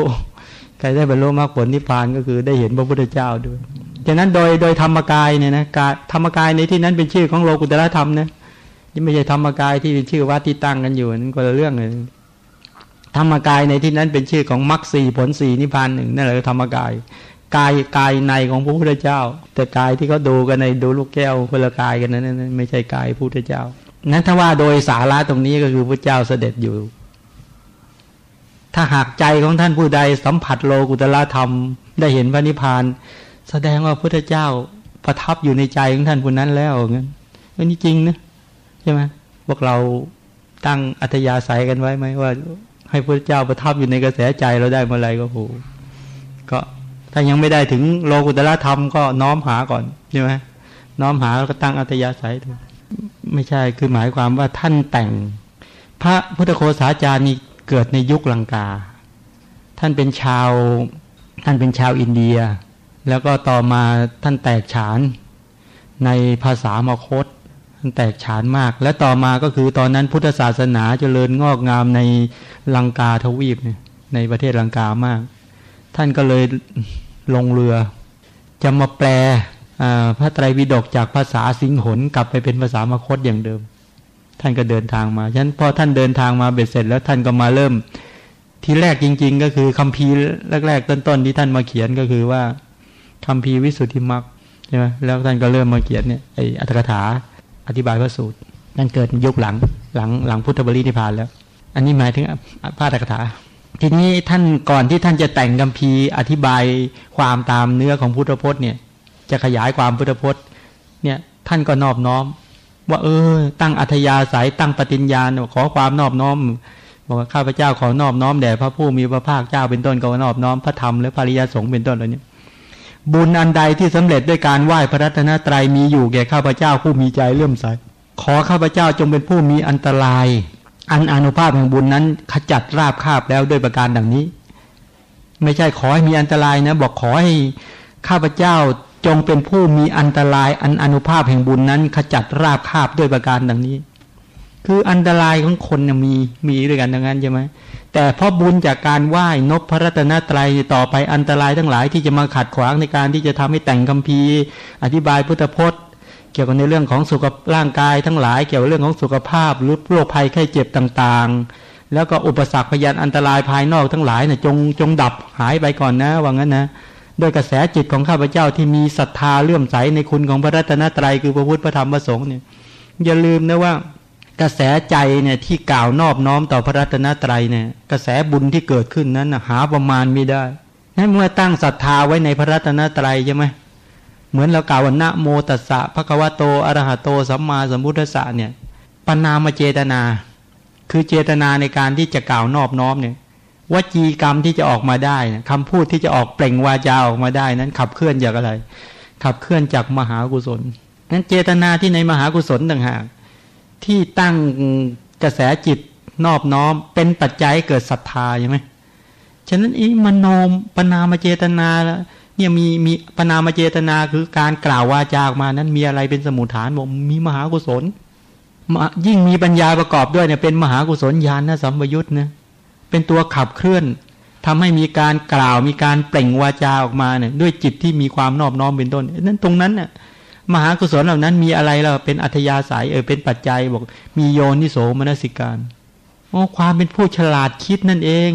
ใครได้บรรลุมรรคผลนิพพานก็คือได้เห็นพระพุทธเจ้าด้วยฉะนั้นโดยโดยธรรมกายเนี่ยนะกาธรรมกายในที่นั้นเป็นชื่อของโลกุตละธรรมนะนี่ไม่ใช่ธรรมกายที่เป็นชื่อวัดที่ตั้งกันอยู่นั่นก็เรื่องเลยธรรมกายในที่นั้นเป็นชื่อของมรรคสี่ผลสี่นิพพานหนึ่งนั่นแหละธรรมกาย กายกายในของพระพุทธเจ้า แต่กายที่เขาดูกันในดูลูกแก้วคนละกายกันนั้นไม่ใช่กายพระพุทธเจ้านั้นถ้าว่าโดยสาระตรงนี้ก็คือพระเจ้าเสด็จอยู่ ถ้าหากใจของท่านผู้ใดสัมผัสโลกุตละธรรมได้เห็นพระนิพพาน แสดงว่าพระพุทธเจ้าประทับอยู่ในใจของท่านผู้นั้นแล้วงั้นอันนี้จริงนะใช่ไหมพวกเราตั้งอัธยาศัยกันไว้ไหมว่า ให้พระเจ้าประทับอยู่ในกระแสใจเราได้เมื่อไรก็โหก็ถ้ายังไม่ได้ถึงโลกุตละธรรมก็น้อมหาก่อนใช่ไหมน้อมหาแล้วก็ตั้งอัตยาศัยดูไม่ใช่คือหมายความว่าท่านแต่ง พระพุทธโคสาจารย์นี่ เกิดในยุคลังกา ท่านเป็นชาวท่านเป็นชาวอินเดีย แล้วก็ต่อมาท่านแตกฉานในภาษามคตแตกฉานมาก และต่อมาก็คือตอนนั้นพุทธศาสนาเจริญงอกงามในลังกาทวีปเนี่ยในประเทศลังกามาก ท่านก็เลยลงเรือจะมาแปลพระไตรปิฎกจากภาษาสิงหนกลับไปเป็นภาษามคตอย่างเดิม ท่านก็เดินทางมาฉะนั้นพอท่านเดินทางมาเบ็ดเสร็จแล้วท่านก็มาเริ่ม ที่แรกจริง ๆ ก็คือคัมภีร์แรก ๆ ต้นๆที่ท่านมาเขียนก็คือว่าคัมภีร์วิสุทธิมรรคใช่ไหมแล้วท่านก็เริ่มมาเขียนเนี่ยไออัตถกถาอธิบายพระสูตรนั่นเกิดยุคหลังหลังหลังพุทธบริณิพานแล้ว อันนี้หมายถึงพระตถกถา ทีนี้ท่านก่อนที่ท่านจะแต่งกัมพีอธิบายความตามเนื้อของพุทธพจน์เนี่ย จะขยายความพุทธพจน์เนี่ยท่านก็นอบน้อม ว่าเออ ตั้งอัธยาศัยตั้งปฏิญญาขอความนอบน้อมบอกว่าข้าพเจ้าขอนอบน้อมแด่พระผู้มีพระภาคเจ้าเป็นต้นก็นอบน้อมพระธรรมและภริยสงฆ์เป็นต้นเหล่านี้บุญอันใดที่สำเร็จด้วยการไหว้พระรัตนตรัยมีอยู่แก่ข้าพเจ้าผู้มีใจเลื่อมใสขอข้าพเจ้าจงเป็นผู้มีอันตราย อันอนุภาพแห่งบุญนั้นขจัดราบคาบแล้วด้วยประการดังนี้ ไม่ใช่ขอให้มีอันตรายนะ บอกขอให้ข้าพเจ้า จงเป็นผู้มีอันตรายอันอนุภาพแห่งบุญนั้น ขจัดราบคาบด้วยประการดังนี้ คืออันตรายของคนมีมีด้วยกันดังนั้นใช่ไหมแต่เพราะบุญจากการไหว้นบพระรัตนตรัยต่อไปอันตรายทั้งหลายที่จะมาขัดขวางในการที่จะทำให้แต่งคัมภีร์ อธิบายพุทธพจน์ เกี่ยวกับในเรื่องของสุขร่างกายทั้งหลาย เกี่ยวกับเรื่องของสุขภาพหรือโรคภัยไข้เจ็บต่างๆ แล้วก็อุปสรรคพยานอันตรายภายนอกทั้งหลายเนี่ยจงจงดับหายไปก่อนนะว่างั้นนะ โดยกระแสจิตของข้าพเจ้าที่มีศรัทธาเลื่อมใสในคุณของพระรัตนตรัยคือพระพุทธพระธรรมพระสงฆ์เนี่ยอย่าลืมนะว่ากระแสใจเนี่ยที่กล่าวนอบน้อมต่อพระรัตนตรัยเนี่ยกระแสบุญที่เกิดขึ้นนั้นหาประมาณไม่ได้นั้นเมื่อตั้งศรัทธาไว้ในพระรัตนตรัยใช่ไหมเหมือนเรากล่าวว่านะโมตัสสะภะคะวะโตอรหะโตสัมมาสัมพุทธัสสะเนี่ยปนามเจตนา คือเจตนาในการที่จะกล่าวนอบน้อมเนี่ย วจีกรรมที่จะออกมาได้คำพูดที่จะออกเปล่งวาจาออกมาได้นั้น ขับเคลื่อนจากอะไร ขับเคลื่อนจากมหากุศลนั้นเจตนาที่ในมหากุศลต่างหากที่ตั้งกระแสจิตนอบน้อม เป็นปัจจัยเกิดศรัทธาใช่ไหมฉะนั้นอีมโนมปนามเจตนาเนี่ยมีมีปนามเจตนาคือการกล่าววาจาออกมานั้นมีอะไรเป็นสมุทฐานบอกมีมหากุศลยิ่งมีปัญญาประกอบด้วยเนี่ยเป็นมหากุศลญาณนะสัมปยุตนะ เป็นตัวขับเคลื่อนทำให้มีการกล่าวมีการเปล่งวาจาออกมาเนี่ยด้วยจิตที่มีความนอบน้อมเป็นต้นนั้นตรงนั้นน่ยมหากุศลเหล่านั้นมีอะไรเราเป็นอัธยาศัยเออเป็นปัจจัยบอก มีโยนิโสมนสิการโอ้ความเป็นผู้ฉลาดคิดนั่นเอง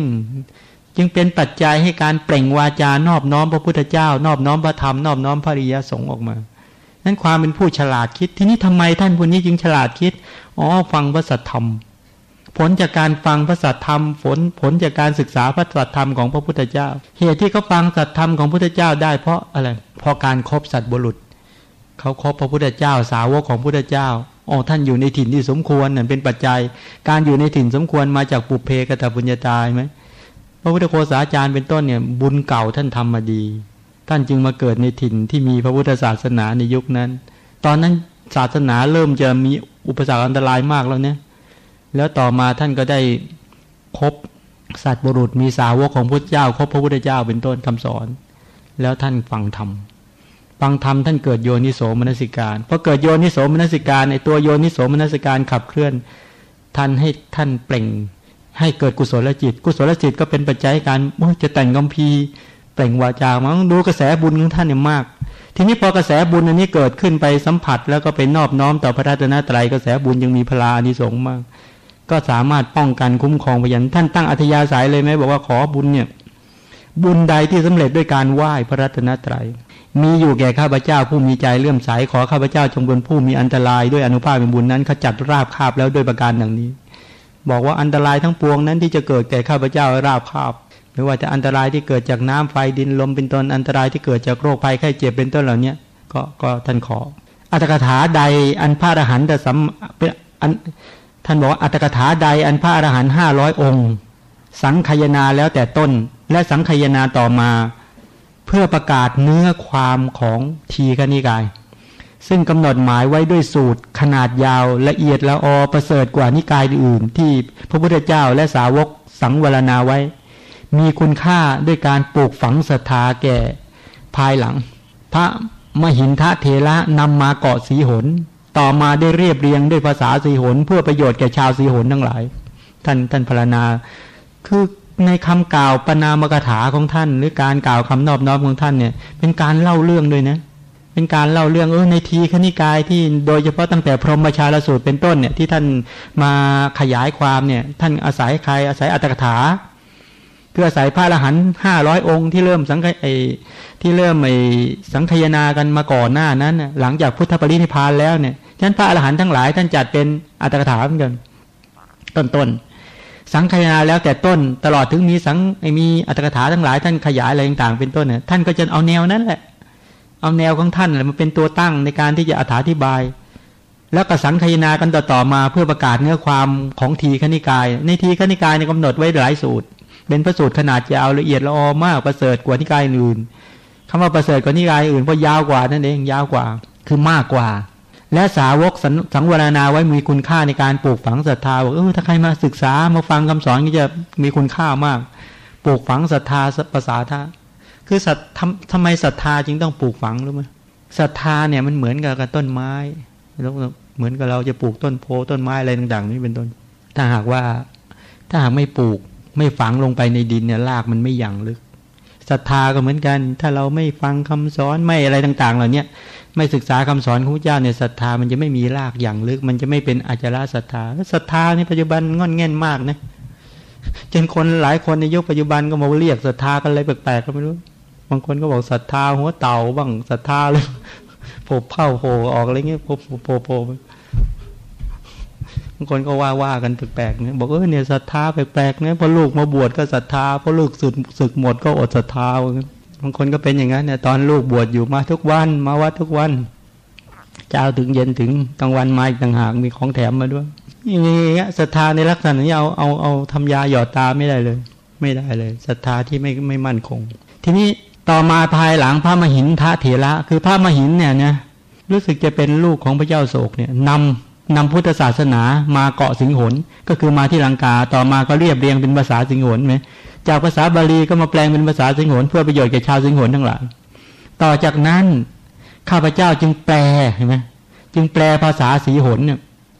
จึงเป็นปัจจัยให้การเปล่งวาจานอบน้อมพระพุทธเจ้า นอบน้อมพระธรรมนอบน้อมพระริยสงฆ์ออกมานั้นความเป็นผู้ฉลาดคิด ทีนี้ทำไมท่านผู้นี้จึงฉลาดคิดอ๋อฟังพระสัทธรรม ผลจากการฟังพระสัทธรรมผลผลจากการศึกษาพระสัทธรรมของพระพุทธเจ้า เหตุที่เขาฟังสัทธรรมของพระพุทธเจ้าได้เพราะอะไรเพราะการครบสัตว์บุรุษเขาครบพระพุทธเจ้าสาวกของพระพุทธเจ้าอ๋อท่านอยู่ในถิ่นที่สมควรนั่นเป็นปัจจัย การอยู่ในถิ่นสมควรมาจากปุเพกตบุญญาตายไหมพระพุทธโฆษาจารย์เป็นต้นเนี่ยบุญเก่าท่านทำมาดี ท่านจึงมาเกิดในถิ่นที่มีพระพุทธศาสนาในยุคนั้น ตอนนั้นศาสนาเริ่มจะมีอุปสรรคอันตรายมากแล้วเนี่ย แล้วต่อมาท่านก็ได้คบสัตว์บุรุษมีสาวกของพระเจ้าคบพระพุทธเจ้าเป็นต้นคำสอน แล้วท่านฟังธรรมฟังธรรมท่านเกิดโยนิโสมนสิการพอเกิดโยนิโสมนสิการในตัวโยนิโสมนสิการขับเคลื่อนท่านให้ท่านเปล่ง ให้เกิดกุศลจิต กุศลจิตก็เป็นปัจจัยการจะแต่งกำพีเปล่งวาจามาดูกระแสบุญของท่านเนี่ยมาก ทีนี้พอกระแสบุญอันนี้เกิดขึ้นไปสัมผัส แล้วก็ไปนอบน้อมต่อพระราชนตรัยกระแสบุญยังมีพลาอนิสงส์มาก ก็สามารถป้องกันคุ้มครองพยันท่านตั้งอัธยาศัยเลยไหมบอกว่าขอบุญเนี่ยบุญใดที่สำเร็จด้วยการไหว้พระรัตนตรัย มีอยู่แก่ข้าพเจ้าผู้มีใจเลื่อมใสขอข้าพเจ้าจงเป็นผู้มีอันตรายด้วยอนุภาพเป็นบุญนั้นขจัดราบคาบแล้วด้วยประการดังนี้ บอกว่าอันตรายทั้งปวงนั้นที่จะเกิดแก่ข้าพเจ้าราบคาบไม่ว่าจะอันตรายที่เกิดจากน้ำไฟดินลมเป็นต้นอันตรายที่เกิดจากโรคภัยไข้เจ็บเป็นต้นเหล่านี้ก็ก็ท่านขออัตถกถาใดอันพระอรหันต์แต่สัมเป็นอัน ท่านบอกว่าอัตถกถาใดอันพระอรหันต์ห้าร้อยองค์ สังขยนาแล้วแต่ต้นและสังขยนาต่อมา เพื่อประกาศเนื้อความของทีกนิกาย ซึ่งกำหนดหมายไว้ด้วยสูตรขนาดยาวละเอียดละออประเสริฐกว่านิกายอื่น ที่พระพุทธเจ้าและสาวกสังวรณาไว้ มีคุณค่าด้วยการปลูกฝังศรัทธาแก่ภายหลัง พระมหินทะเทระนำมาเกาะสีหน ต่อมาได้เรียบเรียงด้วยภาษาสีหนเพื่อประโยชน์แก่ชาวสีหนทั้งหลาย ท่านท่านพรณนา คือในคำกล่าวปนามกถาของท่าน หรือการกล่าวคำนอบน้อมของท่านเนี่ย เป็นการเล่าเรื่องด้วยนะ เป็นการเล่าเรื่องเออในทีขณิกายที่โดยเฉพาะตั้งแต่พรหมชาลสูตรเป็นต้นเนี่ยที่ท่านมาขยายความเนี่ย ท่านอาศัยใครอาศัยอัตถกถาคืออาศัยพระอรหันต์ห้าร้อยองค์ที่เริ่มสังไอ ที่เริ่มไอสังขยนากันมาก่อนหน้านั้นหลังจากพุทธปรินิพานแล้วเนี่ยฉะนั้นพระอรหันต์ทั้งหลายท่านจัดเป็นอัตถกถาเหมือนกันต้นต้นสังขยาแล้วแต่ต้นตลอดถึงมีสังมีอัตถกถาทั้งหลายท่านขยายอะไรต่างๆเป็นต้นเนี่ยท่านก็จะเอาแนวนั้นแหละ เอาแนวของท่านแหละมาเป็นตัวตั้งในการที่จะอธิบาย แล้วก็สังขยนากันต่อๆมาเพื่อประกาศเนื้อความของทีขณิกาย ในทีขณิกายในกำหนดไว้หลายสูตร เป็นพระสูตรขนาดยาวละเอียดละออมากประเสริฐกว่านิกายอื่น คำว่าประเสริฐกว่านิกายอื่นเพราะยาวกว่านั่นเองยาวกว่า คือมากกว่า และสาวกสังวรณาไว้มีคุณค่าในการปลูกฝังศรัทธาบอกเออถ้าใครมาศึกษามาฟังคำสอนก็จะมีคุณค่ามาก ปลูกฝังศรัทธาภาษาท่าคือสัตทำทำไมศรัทธาจึงต้องปลูกฝังรู้ไหมศรัทธาเนี่ยมันเหมือนกับต้นไม้แล้วเหมือนกับเราจะปลูกต้นโพต้นไม้อะไรต่างๆนี่เป็นต้น ถ้าหากว่า ถ้าหากไม่ปลูกไม่ฝังลงไปในดินเนี่ยรากมันไม่ยั่งลึก ศรัทธาก็เหมือนกัน ถ้าเราไม่ฟังคำสอนไม่อะไรต่าง ๆ เหล่านี้ไม่ศึกษาคำสอนของพระเจ้าเนี่ยศรัทธามันจะไม่มีรากอย่างลึก มันจะไม่เป็นอาจาระศรัทธาศรัทธาในปัจจุบันงอนแง่นมากนะจนคนหลายคนในยุคปัจจุบันก็มาเรียกศรัทธากันอะไรแปลกๆก็ไม่รู้ บางคนก็บอกศรัทธาหัวเต่าบ้างศรัทธาเลยโผล่เผ่าโผล่ออกอะไรเงี้ยโผล่โผล่โผล่ บางคนก็ว่าว่ากันแปลกๆเนี่ยบอกเออเนี่ยศรัทธาแปลกๆเนี่ยพอลูกมาบวชก็ศรัทธาพอลูกสึกสึกหมดก็อดศรัทธาบางคนก็เป็นอย่างนั้นเนี่ยตอนลูกบวชอยู่มาทุกวันมาวัดทุกวันเช้าถึงเย็นถึงกลางวันมาอีกต่างหากมีของแถมมาด้วยอย่างเงี้ยศรัทธาในลักษณะนี้เอาเอาเอาทำยาหยอดตาไม่ได้เลย ไม่ได้เลยศรัทธาที่ไม่ไม่มั่นคง ทีนี้ต่อมาภายหลังพระมหินทะเถระคือพระมหินเนี่ยนะรู้สึกจะเป็นลูกของพระเจ้าโศกเนี่ยนำ นำพุทธศาสนามาเกาะสิงหนก็คือมาที่ลังกาต่อมาก็เรียบเรียงเป็นภาษาสิงหนไหมจากภาษาบาลีก็มาแปลงเป็นภาษาสิงหนเพื่อประโยชน์แก่ชาวสิงหนทั้งหลายต่อจากนั้นข้าพเจ้าจึงแปลเห็นไหมจึงแปลภาษาสีหนเนี่ย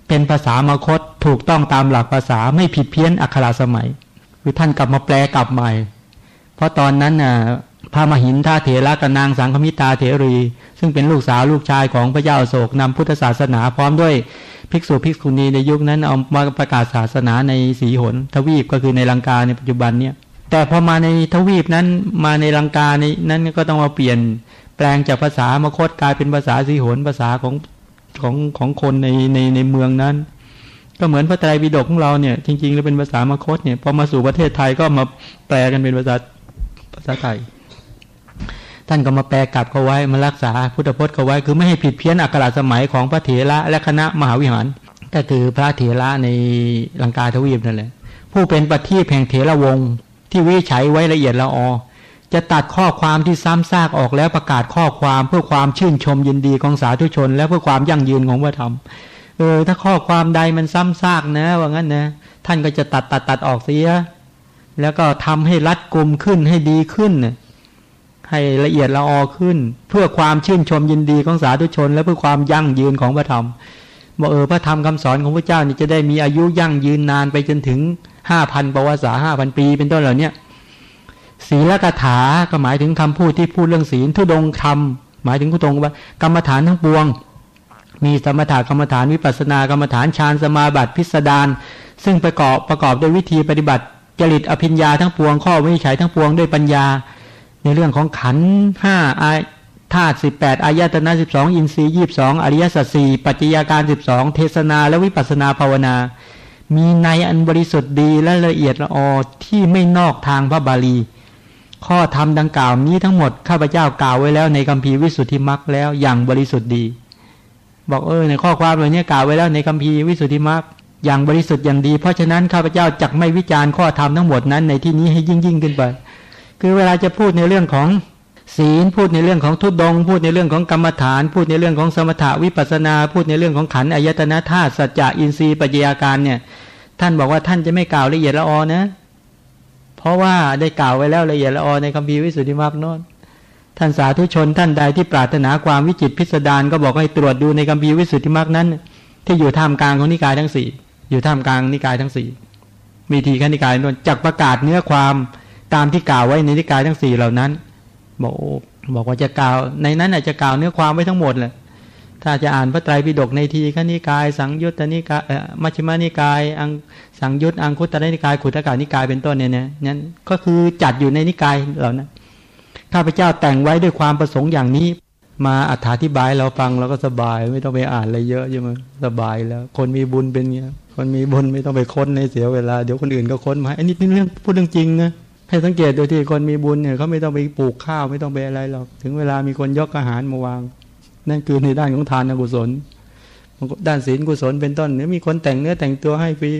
เป็นภาษามคตถูกต้องตามหลักภาษาไม่ผิดเพี้ยนอักขระสมัย คือท่านกลับมาแปลกลับใหม่ เพราะตอนนั้นน่ะพระมหินท่าเถระกับนางสังคมิตาเถรี ซึ่งเป็นลูกสาวลูกชายของพระเจ้าโศกนำพุทธศาสนาพร้อมด้วย ภิกษุภิกษุณีในยุคนั้นเอามาประกาศศาสนาในสีหนทวีปก็คือในลังกาในปัจจุบันเนี่ยแต่พอมาในทวีปนั้นมาในลังกาในนั้นก็ต้องมาเปลี่ยนแปลงจากภาษามคตกลายเป็นภาษาสีหนภาษาของของของคนในในในเมืองนั้น ก็เหมือนพระไตรปิฎกของเราเนี่ยจริงๆแล้วเป็นภาษามคตเนี่ยพอมาสู่ประเทศไทยก็มาแปลกันเป็นภาษาภาษาไทย ท่านก็มาแปลกลับเขาไว้มารักษาพุทธพจน์เขาไว้ คือไม่ให้ผิดเพี้ยนอักขระสมัยของพระเถระและคณะมหาวิหาร ก็คือพระเถระในลังกาทวีปนั่นแหละผู้เป็นปฏิแห่งเถระวงศ์ที่วิจัยไว้ละเอียดละออจะตัดข้อความที่ซ้ำซากออกแล้วประกาศข้อความเพื่อความชื่นชมยินดีของสาธุชน และเพื่อความยั่งยืนของพระธรรมเออถ้าข้อความใดมันซ้ำซากนะ ว่างั้นนะ ท่านก็จะตัดตัดตัดออกเสีย แล้วก็ทำให้รัดกลุ่มขึ้นให้ดีขึ้น ให้ละเอียดละออขึ้น เพื่อความชื่นชมยินดีของสาธุชน และเพื่อความยั่งยืนของพระธรรมบอกเออพระธรรมคำสอนของพระเจ้านี่จะได้มีอายุยั่งยืนนานไปจนถึงห้าพันประวัติศาสตร์ห้าพันปี เป็นต้นเหล่านี้ศีลกถาก็หมายถึงคำพูดที่พูดเรื่องศีลทุดงธรรมหมายถึงทุดงว่ากรรมฐานทั้งปวง มีสมถะกรรมฐานวิปัสนากรรมฐานฌานสมาบัติพิสดารซึ่งประกอบประกอบด้วยวิธีปฏิบัติจริตอภิญญาทั้งปวงข้อวิจัยทั้งปวงด้วยปัญญา ในเรื่องของขันห้าอาธาตุสิบแปดอายตนะสิบสองอินทรีย์ยี่สิบสองอริยสัจสี่ปัจจัยการสิบสองเทศนาและวิปัสนาภาวนา มีในอันบริสุทธิ์ดีและละเอียดละออที่ไม่นอกทางพระบาลี ข้อธรรมดังกล่าวนี้ทั้งหมดข้าพเจ้ากล่าวไว้แล้วในคัมภีร์วิสุทธิมรรคแล้วอย่างบริสุทธิ์ดี บอกเออในข้อความเหล่านี้กล่าวไว้แล้วในคัมภีร์วิสุทธิมรรคอย่างบริสุทธิ์อย่างดี เพราะฉะนั้นข้าพเจ้าจักไม่วิจารณ์ข้อธรรมทั้งหมดนั้นในที่นี้ให้ยิ่งยิ่งขึ้นไป คือเวลาจะพูดในเรื่องของศีลพูดในเรื่องของทุดง พูดในเรื่องของกรรมฐาน พูดในเรื่องของสมถะวิปัสนา พูดในเรื่องของขันอายตนะธาตุสัจจะอินทรีย์ปัจจัยาการเนี่ย ท่านบอกว่าท่านจะไม่กล่าวละเอียดละออนะ เพราะว่าได้กล่าวไว้แล้วละเอียดละออในคัมภีร์วิสุทธิมรรคโน้นท่านสาธุชนท่านใดที่ปรารถนาความวิจิตพิสดารก็บอกให้ตรวจดูในคัมภีร์วิสุทธิมรรคนั้น ที่อยู่ท่ามกลางของนิกายทั้งสี่อยู่ท่ามกลางนิกายทั้งสี่มีทีขั้นิกายนนจักประกาศเนื้อความ ตามที่กล่าวไว้ในนิกายทั้งสี่เหล่านั้น บอกบอกว่าจะกล่าว ในนั้นอาจจะกล่าวเนื้อความไว้ทั้งหมดเลยถ้าจะอ่านพระไตรปิฎกในทีขณิกาย สังยุตตนิกายมัชฌิมานิกายอังสังยุตอังคุตตนิกายขุตกานิกายเป็นต้นเนี่ยนะนั้นก็คือจัดอยู่ในนิกายเหล่านั้นข้าพเจ้าแต่งไว้ด้วยความประสงค์อย่างนี้ มาอธิบายเราฟังเราก็สบาย ไม่ต้องไปอ่านอะไรเยอะใช่ไหมสบายแล้ว คนมีบุญเป็นเงี้ยคนมีบุญไม่ต้องไปค้นในเสียเวลาเดี๋ยวคนอื่นก็ค้นมาอันนี้เป็นเรื่องพูดเรื่องจริงนะ ให้สังเกตดูที่คนมีบุญเนี่ยเขาไม่ต้องไปปลูกข้าวไม่ต้องไปอะไรหรอกถึงเวลามีคนยกอาหารมาวาง นั่นคือในด้านของทานกุศลด้านศีลกุศลเป็นต้นเนี่ยมีคนแต่งเนื้อแต่งตัวให้ฟรี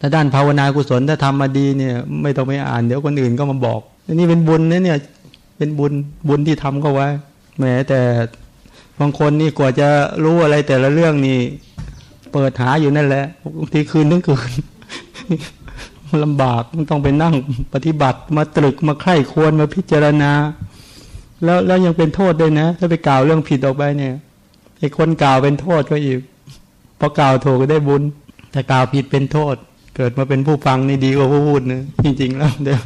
ถ้าด้านภาวนากุศลถ้าทำมาดีเนี่ยไม่ต้องไปอ่านเดี๋ยวคนอื่นก็มาบอกนี่เป็นบุญนะเนี่ยเป็นบุญบุญที่ทำเข้าไว้แม้แต่บางคนนี่กว่าจะรู้อะไรแต่ละเรื่องนี่ เปิดหาอยู่นั่นแหละบางทีคืนทั้งคืน ลำบากมันต้องไปนั่งปฏิบัติมาตรึกมาไข้ควรมาพิจารณา แล้วแล้วยังเป็นโทษด้วยนะ ถ้าไปกล่าวเรื่องผิดออกไปเนี่ยไอ้คนกล่าวเป็นโทษก็อีกพอกล่าวถูกก็ได้บุญ แต่กล่าวผิดเป็นโทษ เกิดมาเป็นผู้ฟังนี่ดีกว่าผู้พูดนะจริง ๆ แล้วเดี๋ยว